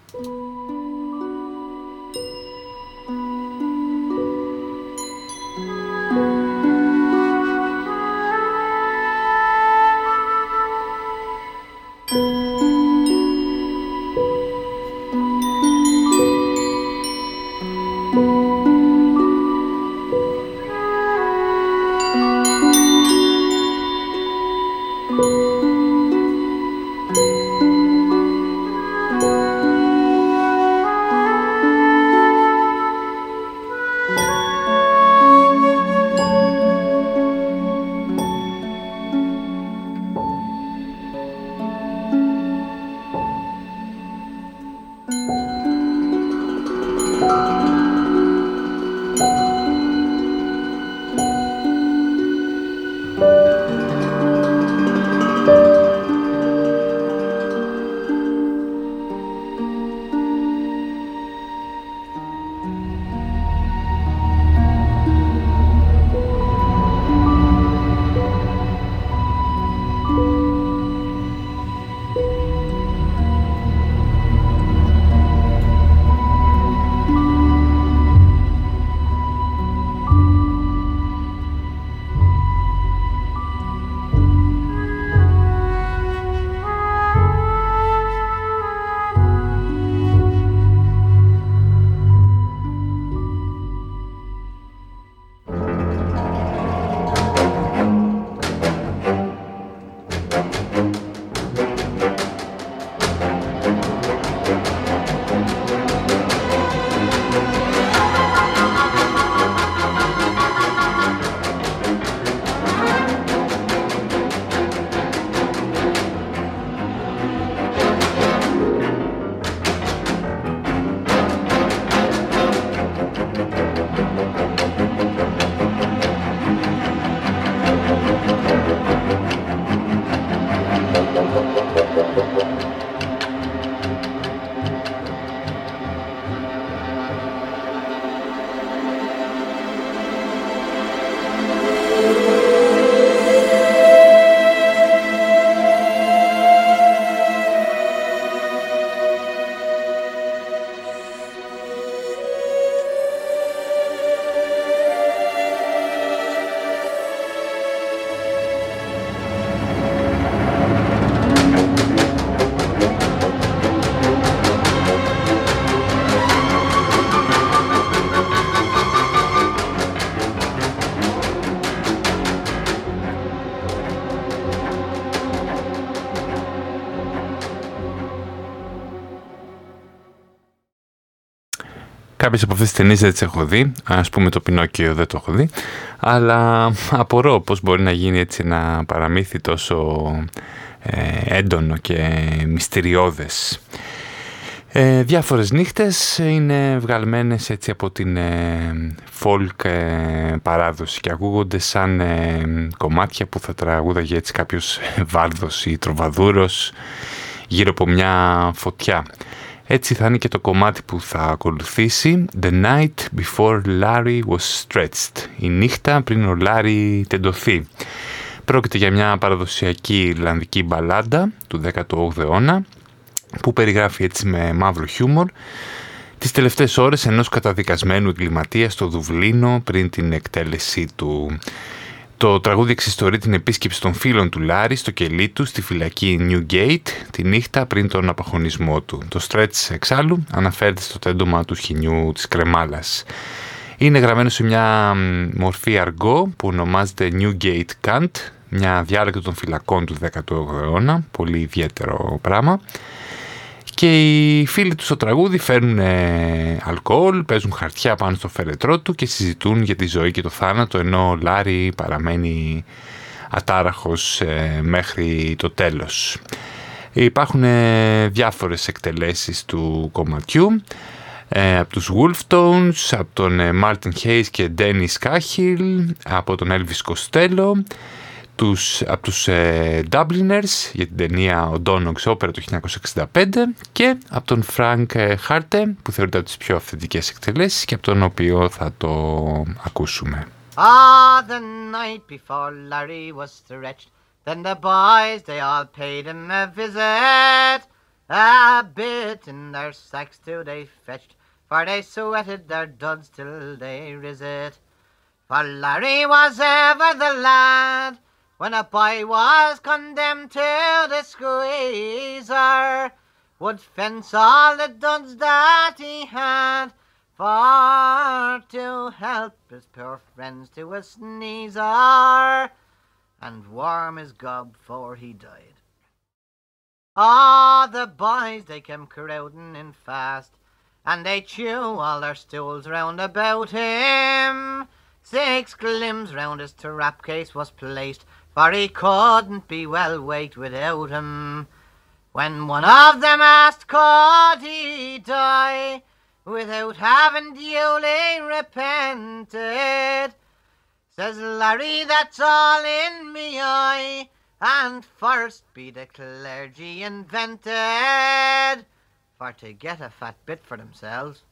Κάποιες από αυτές τις ταινίες δεν τις έχω δει, ας πούμε το Πινόκιο δεν το έχω δει, αλλά απορώ πώς μπορεί να γίνει έτσι ένα παραμύθι τόσο ε, έντονο και μυστηριώδες. Ε, διάφορες νύχτες είναι βγαλμένες έτσι από την ε, folk ε, παράδοση και ακούγονται σαν ε, κομμάτια που θα τραγούδαγε έτσι κάποιος βάρδος ή τροβαδούρος γύρω από μια φωτιά. Έτσι θα είναι και το κομμάτι που θα ακολουθήσει. The Night Before Larry Was Stretched. Η νύχτα πριν ο Λάρι τεντωθεί. Πρόκειται για μια παραδοσιακή Ιρλανδική μπαλάντα του 18ου αιώνα που περιγράφει έτσι με μαύρο χιούμορ τις τελευταίες ώρες ενός καταδικασμένου εγκληματίας στο Δουβλίνο πριν την εκτέλεσή του. Το τραγούδι εξιστορεί την επίσκεψη των φίλων του Λάρη στο κελί του στη φυλακή Newgate τη νύχτα πριν τον απαχωνισμό του. Το stretch εξάλλου αναφέρεται στο τέντομα του σχοινιού της κρεμάλας. Είναι γραμμένο σε μια μορφή αργό που ονομάζεται Newgate Cant, μια διάλεκτο των φυλακών του 18ου αιώνα, πολύ ιδιαίτερο πράγμα. Και οι φίλοι του στο τραγούδι φέρνουν ε, αλκοόλ, παίζουν χαρτιά πάνω στο φερετρό του και συζητούν για τη ζωή και το θάνατο ενώ ο Λάρι παραμένει ατάραχος ε, μέχρι το τέλος. Υπάρχουν ε, διάφορες εκτελέσεις του κομματιού ε, από τους Wolftones, από τον ε, Martin Hayes και Dennis Cahill, από τον Elvis Costello, τους, από τους ε, Dubliners για την ταινία «Ο Donogs Opera» το 1965 και από τον Frank Harte που θεωρείται από τις πιο αυθεντικές εκτελέσεις και από τον οποίο θα το ακούσουμε. Ah, the night before Larry was stretched, then the boys they all paid him a visit. A bit in their sacks too they fetched, for they sweated their duds till they riset. For Larry was ever the lad, when a boy was condemned to the squeezer, would fence all the duds that he had, for to help his poor friends to a sneezer, and warm his gob before he died. Ah, the boys they came crowding in fast, and they chew all their stools round about him. Six glims round his trap case was placed, for he couldn't be well waked without him. When one of them asked, could he die without having duly repented? Says Larry, that's all in me eye, and first be the clergy invented, for to get a fat bit for themselves.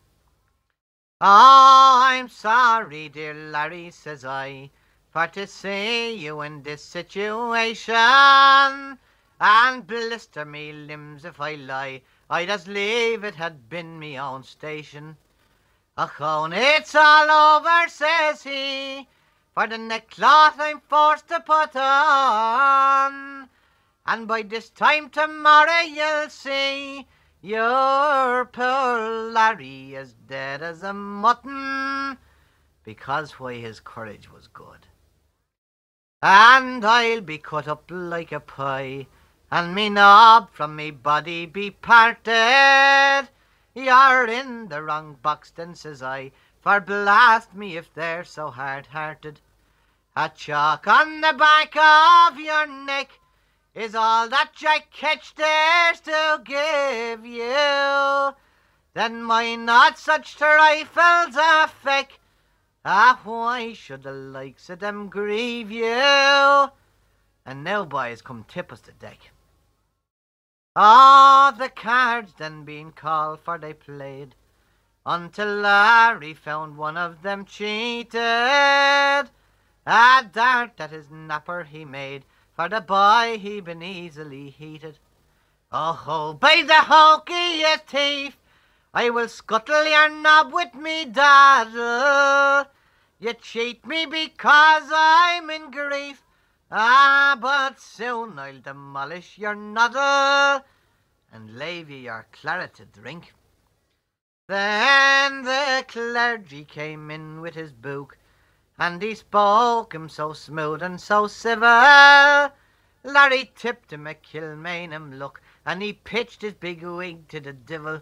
Oh, I'm sorry, dear Larry, says I, for to see you in this situation, and blister me limbs if I lie, I'd as leave it had been me own station. Achone, it's all over, says he, for the neckcloth I'm forced to put on. And by this time tomorrow you'll see your poor Larry is dead as a mutton, because why his courage was good. And I'll be cut up like a pie, and me knob from me body be parted. You're in the wrong box then, says I, for blast me if they're so hard-hearted. A chalk on the back of your neck is all that Jack Ketch dares to give you. Then why not such trifles affect? Ah, why should the likes of them grieve you? And now, boys, come tip us the deck. Ah, the cards then being called for they played, until Larry found one of them cheated. A dart at his napper he made, for the boy he been easily heated. Oh, by the hokey, you thief, I will scuttle your knob with me daddle. You cheat me because I'm in grief. Ah, but soon I'll demolish your noddle and lave you your claret to drink. Then the clergy came in with his book, and he spoke him so smooth and so civil. Larry tipped him a Kilmainham look, and he pitched his big wig to the devil.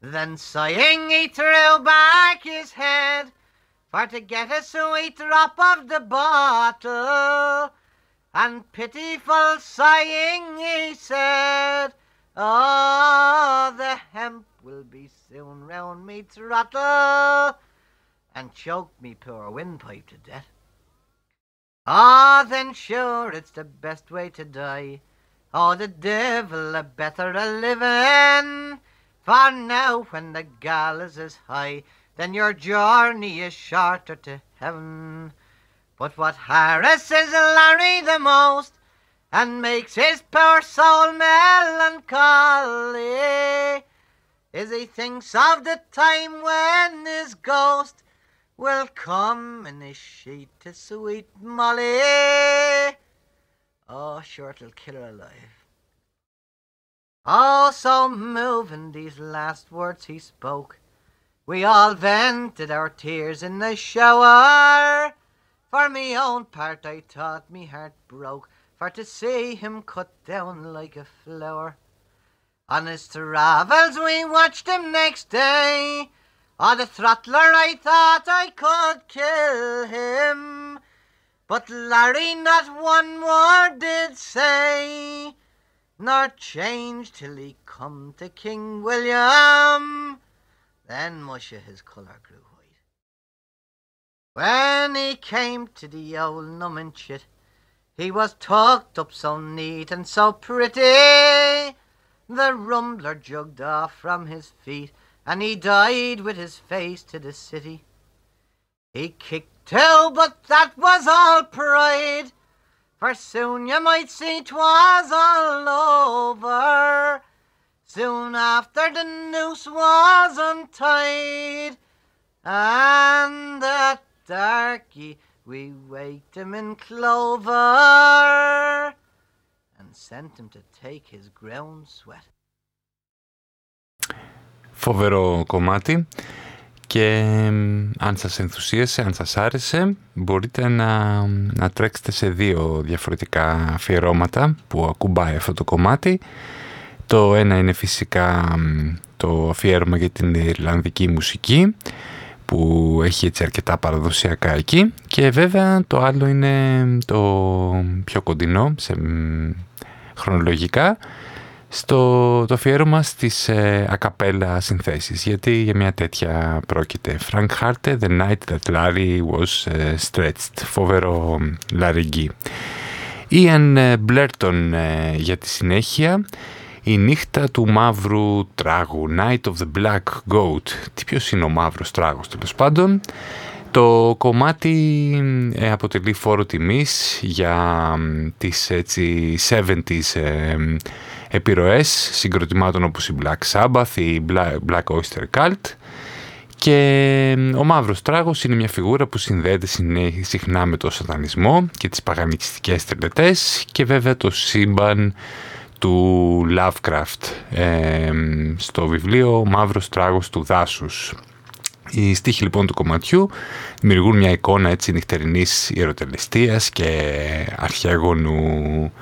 Then sighing he threw back his head, for to get a sweet drop of the bottle. And pitiful sighing he said, Oh, the hemp will be soon round me throttle and choke me poor windpipe to death. Ah, then sure it's the best way to die. Oh, the devil a better a living. For now, when the gallows is as high, then your journey is shorter to heaven. But what harasses Larry the most and makes his poor soul melancholy is he thinks of the time when his ghost will come in his sheet to sweet Molly. Oh, sure it'll kill her alive. Oh, so moving these last words he spoke. We all vented our tears in the shower. For me own part, I thought me heart broke for to see him cut down like a flower. On his travels, we watched him next day. Oh, the throttler, I thought I could kill him. But Larry not one word did say, nor change till he come to King William. Then musha his colour grew white. When he came to the old numbing he was tucked up so neat and so pretty. The rumbler jugged off from his feet, and he died with his face to the city. He kicked too, but that was all pride. For soon you might see 'twas all over. Soon after the noose was untied, and that darky we waked him in clover and sent him to take his ground sweat. Φοβερό κομμάτι και μ, αν σας ενθουσίασε, αν σας άρεσε μπορείτε να, να τρέξετε σε δύο διαφορετικά αφιερώματα που ακουμπάει αυτό το κομμάτι. Το ένα είναι φυσικά μ, το αφιέρωμα για την Ιρλανδική μουσική που έχει έτσι αρκετά παραδοσιακά εκεί. Και βέβαια το άλλο είναι το πιο κοντινό σε, μ, χρονολογικά στο το αφιέρωμα στις ε, ακαπέλα συνθέσεις. Γιατί για μια τέτοια πρόκειται. Frank Harte, The Night That Larry Was ε, Stretched. Φοβερό λαριγκή Ian ε, Μπλέρτον ε, για τη συνέχεια η νύχτα του μαύρου τράγου Night of the Black Goat. Τι ποιος είναι ο μαύρος τράγος τέλος πάντων; Το κομμάτι ε, αποτελεί φόρο τιμής για μ, τις έτσι 70s ε, επιρροές συγκροτημάτων όπως η Black Sabbath, η Bla- Black Oyster Cult. Και μ, ο μαύρος τράγος είναι μια φιγούρα που συνδέεται συνέ- συχνά με το σατανισμό και τις παγανιστικές τελετές και βέβαια το σύμπαν του Lovecraft ε, μ, στο βιβλίο «Μαύρος τράγος του δάσους». Οι στίχοι λοιπόν του κομματιού δημιουργούν μια εικόνα έτσι νυχτερινής ιεροτελεστίας και αρχαίγονου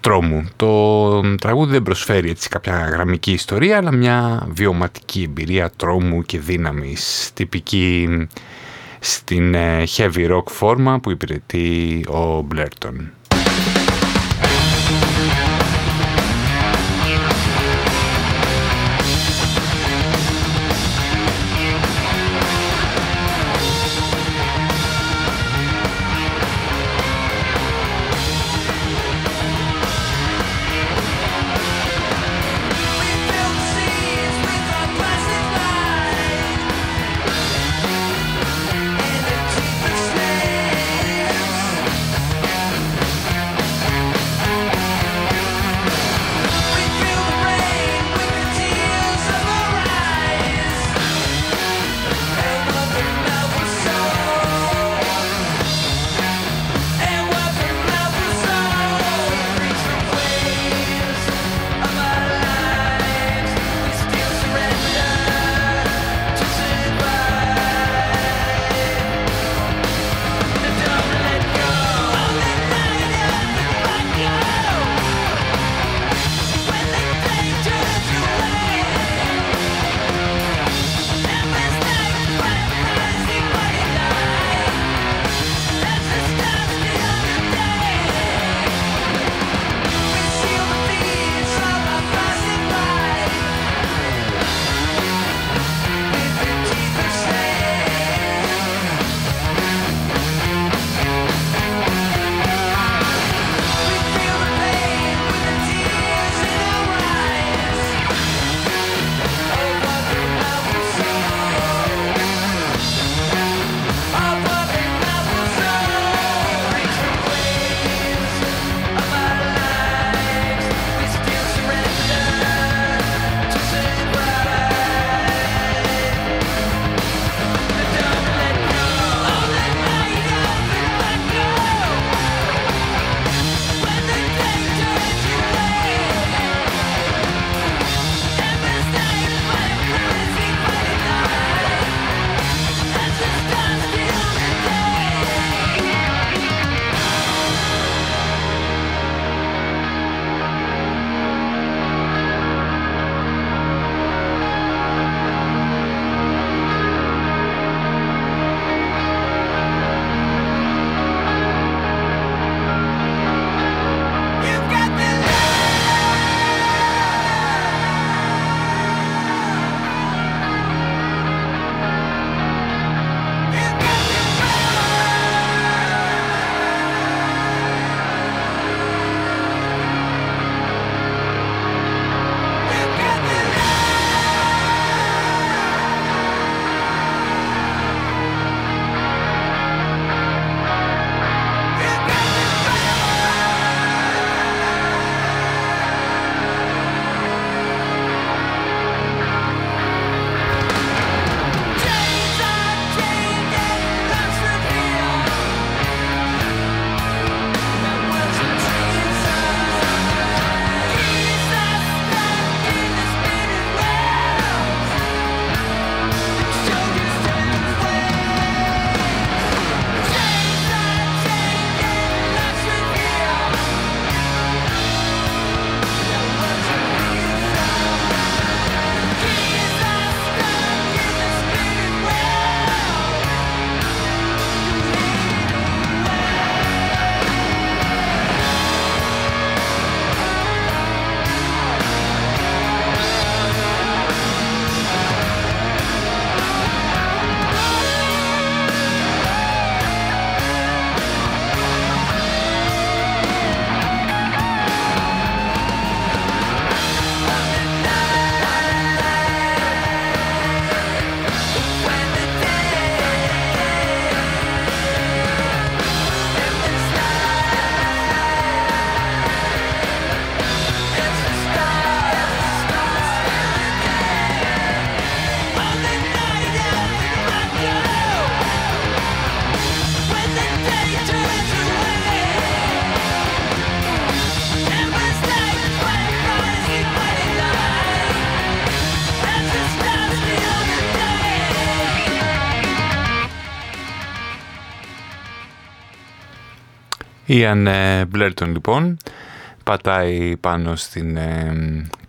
τρόμου. Το τραγούδι δεν προσφέρει έτσι κάποια γραμμική ιστορία, αλλά μια βιωματική εμπειρία τρόμου και δύναμης, τυπική στην ε, heavy rock φόρμα που υπηρετεί ο Μπλέρτον. Ιαν Μπλέρτον λοιπόν πατάει πάνω στην ε,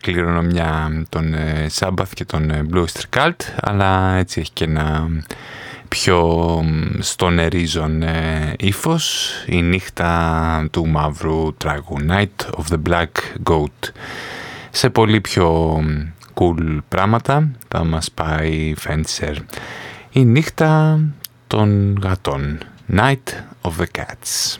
κληρονομιά των ε, Sabbath και των ε, Blue Oyster Cult αλλά έτσι έχει και ένα πιο στονερίζον ε, ύφος. Η νύχτα του μαύρου τράγου Night of the Black Goat. Σε πολύ πιο cool πράγματα θα μας πάει Fencer. Η νύχτα των γατών Night of the Cats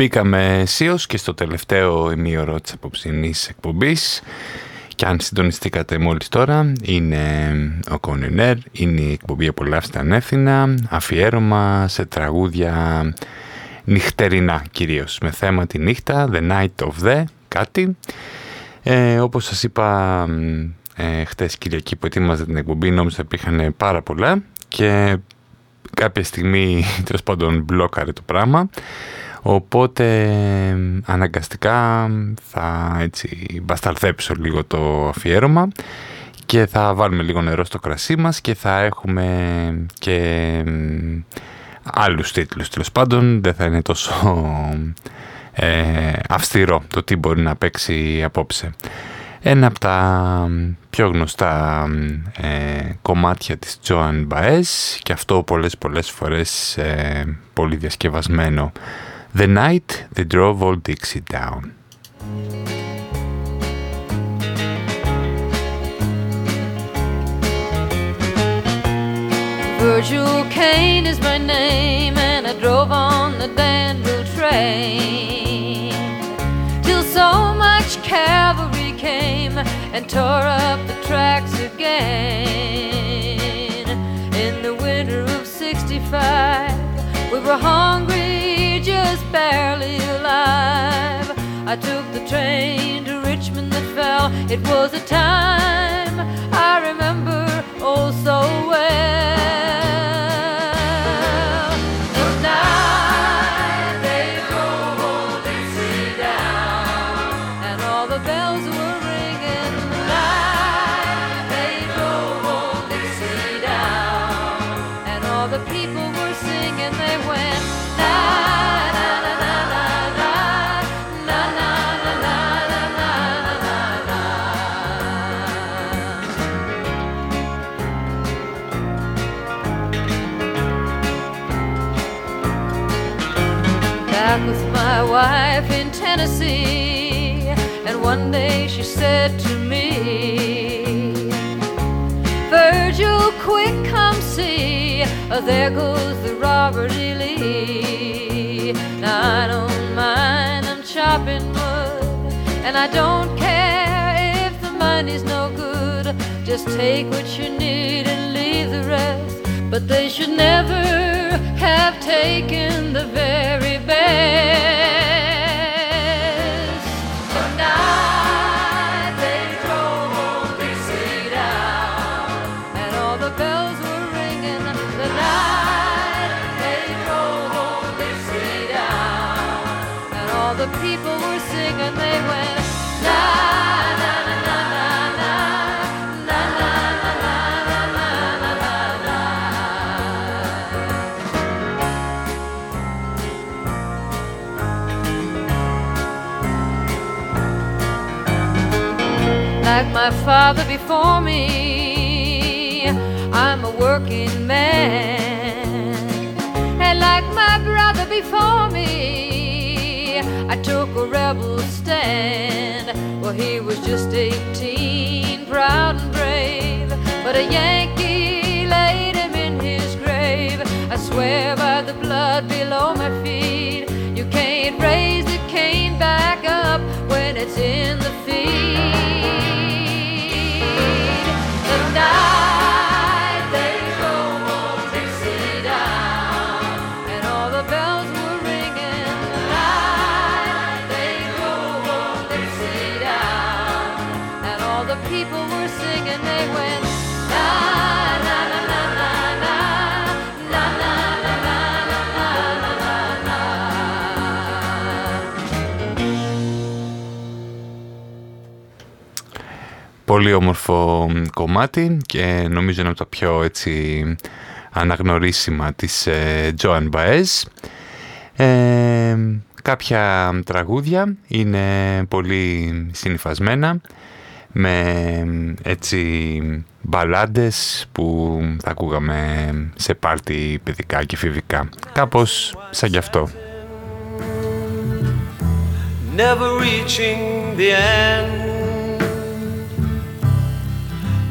Μπήκαμε αισίως και στο τελευταίο ημίωρο της απόψινής εκπομπής και αν συντονιστήκατε μόλις τώρα είναι ο Κονινέρ, είναι η εκπομπή «Απολαύστε ανεύθυνα», αφιέρωμα σε τραγούδια νυχτερινά κυρίως, με θέμα τη νύχτα, The Night of the, κάτι. Ε, όπως σας είπα ε, χτες Κυριακή που ετοίμαζα την εκπομπή, νόμιζα υπήρχαν πάρα πολλά και κάποια στιγμή τέλος πάντων μπλόκαρε το πράγμα. Οπότε αναγκαστικά θα έτσι μπασταλθέψω λίγο το αφιέρωμα και θα βάλουμε λίγο νερό στο κρασί μας και θα έχουμε και άλλους τίτλους τέλος πάντων. Δεν θα είναι τόσο ε, αυστηρό το τι μπορεί να παίξει απόψε. Ένα από τα πιο γνωστά ε, κομμάτια της Joan Baez και αυτό πολλές πολλές φορές ε, πολύ διασκευασμένο The Night They Drove old Dixie Down. Virgil Kane is my name, and I drove on the Danville train till so much cavalry came and tore up the tracks again. In the winter of '65, we were hungry, just barely alive. I took the train to Richmond that fell. It was a time I remember oh so well. Tennessee. And one day she said to me, Virgil, quick, come see. Oh, there goes the Robert E. Lee. Now I don't mind, I'm chopping wood. And I don't care if the money's no good. Just take what you need and leave the rest. But they should never have taken the very best. My father before me. I'm a working man, and like my brother before me, I took a rebel stand. Well, he was just 18, proud and brave, but a Yankee laid him in his grave. I swear by the blood below my feet, you can't raise the cane back up when it's in the die. Πολύ όμορφο κομμάτι και νομίζω είναι από τα πιο έτσι αναγνωρίσιμα της ε, Joan Baez. Ε, κάποια τραγούδια είναι πολύ συνυφασμένα με έτσι μπαλάντες που θα ακούγαμε σε πάρτι παιδικά και φιβικά. Κάπως σαν γι' αυτό. never reaching the end.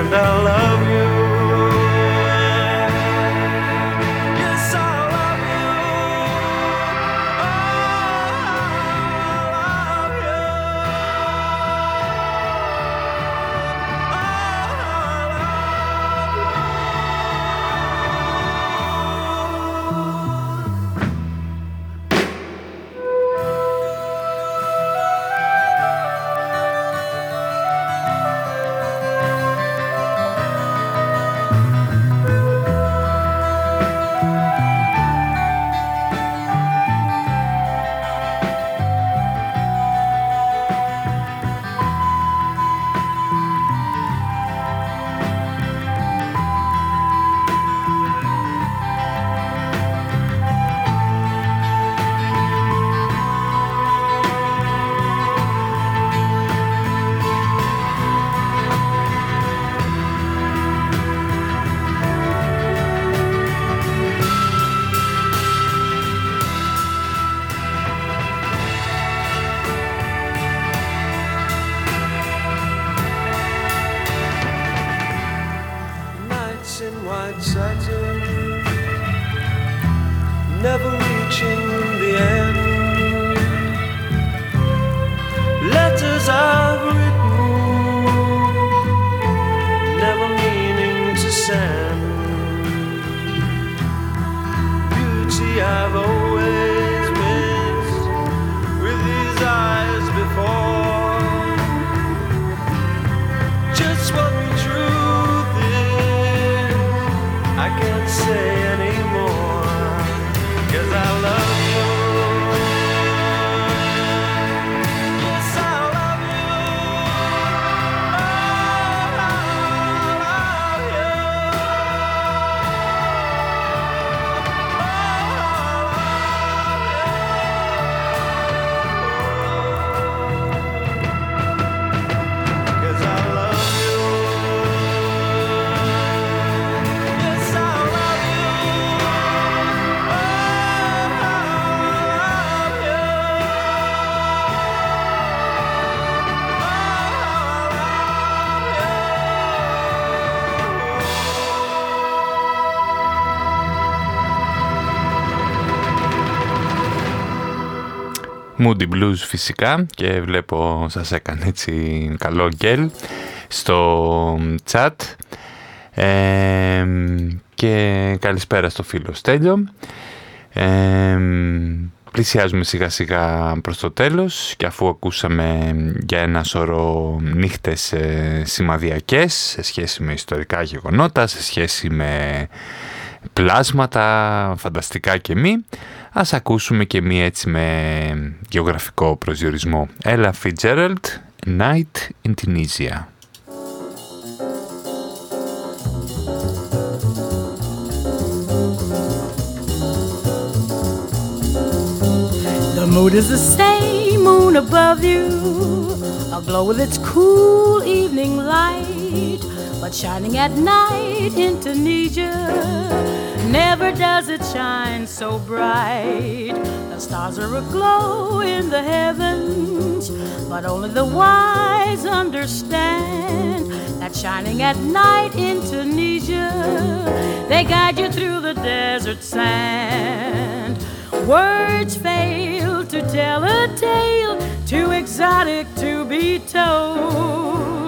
And I love you. Moody Blues φυσικά και βλέπω σας έκανε έτσι καλό γκέλ στο chat. Ε, και καλησπέρα στο φίλο Στέλιο. Ε, πλησιάζουμε σιγά σιγά προς το τέλος και αφού ακούσαμε για ένα σωρό νύχτες ε, σημαδιακές σε σχέση με ιστορικά γεγονότα, σε σχέση με πλάσματα, φανταστικά και μη, ας ακούσουμε και μία έτσι με γεωγραφικό προσδιορισμό. Ella Fitzgerald, Night in Tunisia. The mood is the same, moon above you, aglow with its cool evening light. But shining at night in Tunisia, never does it shine so bright. The stars are aglow in the heavens, but only the wise understand that shining at night in Tunisia, they guide you through the desert sand. Words fail to tell a tale too exotic to be told.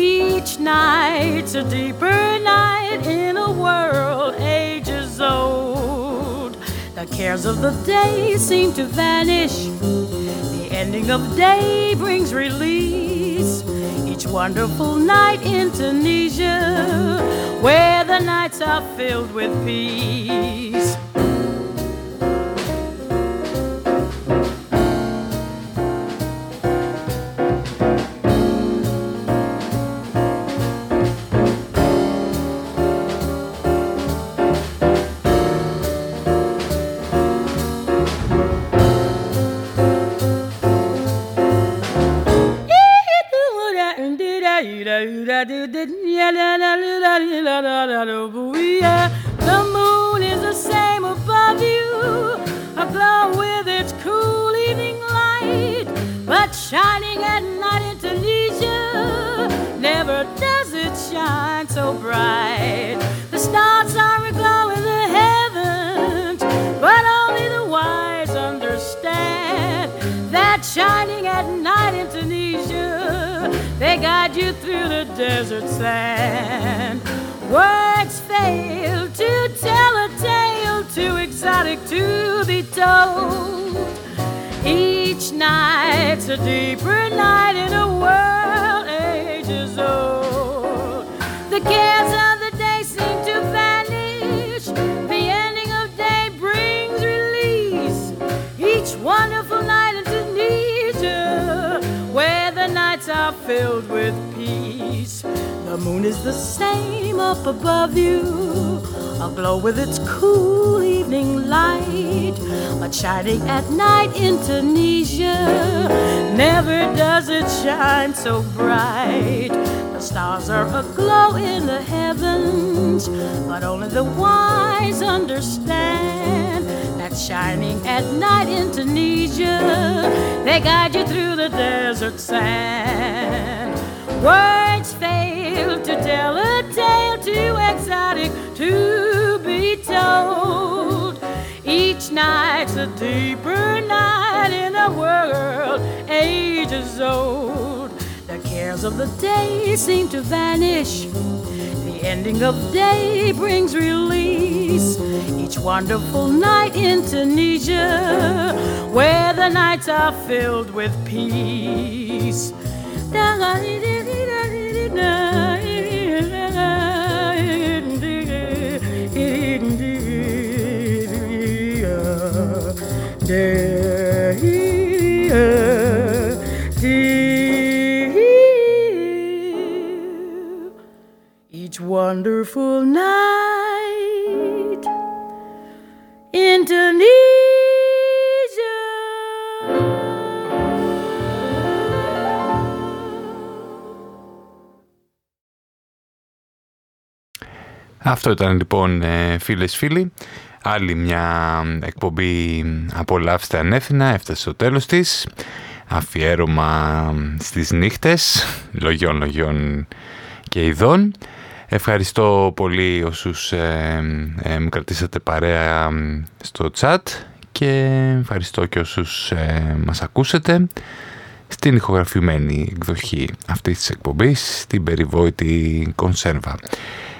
Each night's a deeper night in a world ages old. The cares of the day seem to vanish. The ending of day brings release. Each wonderful night in Tunisia, where the nights are filled with peace. The moon is the same above you, aglow with its cool evening light. But shining at night in Tunisia, never does it shine so bright. The stars are aglow in the heavens, but only the wise understand that shining at night in Tunisia, they guide you through the desert sand. Words fail to tell a tale too exotic to be told. Each night's a deeper night in a world ages old. The cares of the day seem to vanish. Filled with peace. The moon is the same up above you, aglow with its cool evening light. But shining at night in Tunisia, never does it shine so bright. The stars are aglow in the heavens, but only the wise understand that shining at night in Tunisia, they guide you through the desert sand. Words fail to tell a tale too exotic to be told. Each night's a deeper night in a world ages old. The cares of the day seem to vanish. The ending of day brings release. Each wonderful night in Tunisia, where the nights are filled with peace. Each wonderful night in Tunisia. Αυτό ήταν λοιπόν ε, φίλες φίλοι. Άλλη μια εκπομπή απολαύστε ανεύθυνα έφτασε στο τέλος της. Αφιέρωμα στις νύχτες, λογιών λογιών και ειδών. Ευχαριστώ πολύ όσους ε, ε, μου κρατήσατε παρέα στο chat και ευχαριστώ και όσους ε, μας ακούσετε στην ηχογραφημένη εκδοχή αυτής της εκπομπής, την περιβόητη κονσέρβα.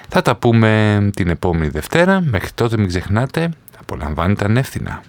Θα τα πούμε την επόμενη Δευτέρα. Μέχρι τότε μην ξεχνάτε, απολαμβάνετε ανεύθυνα.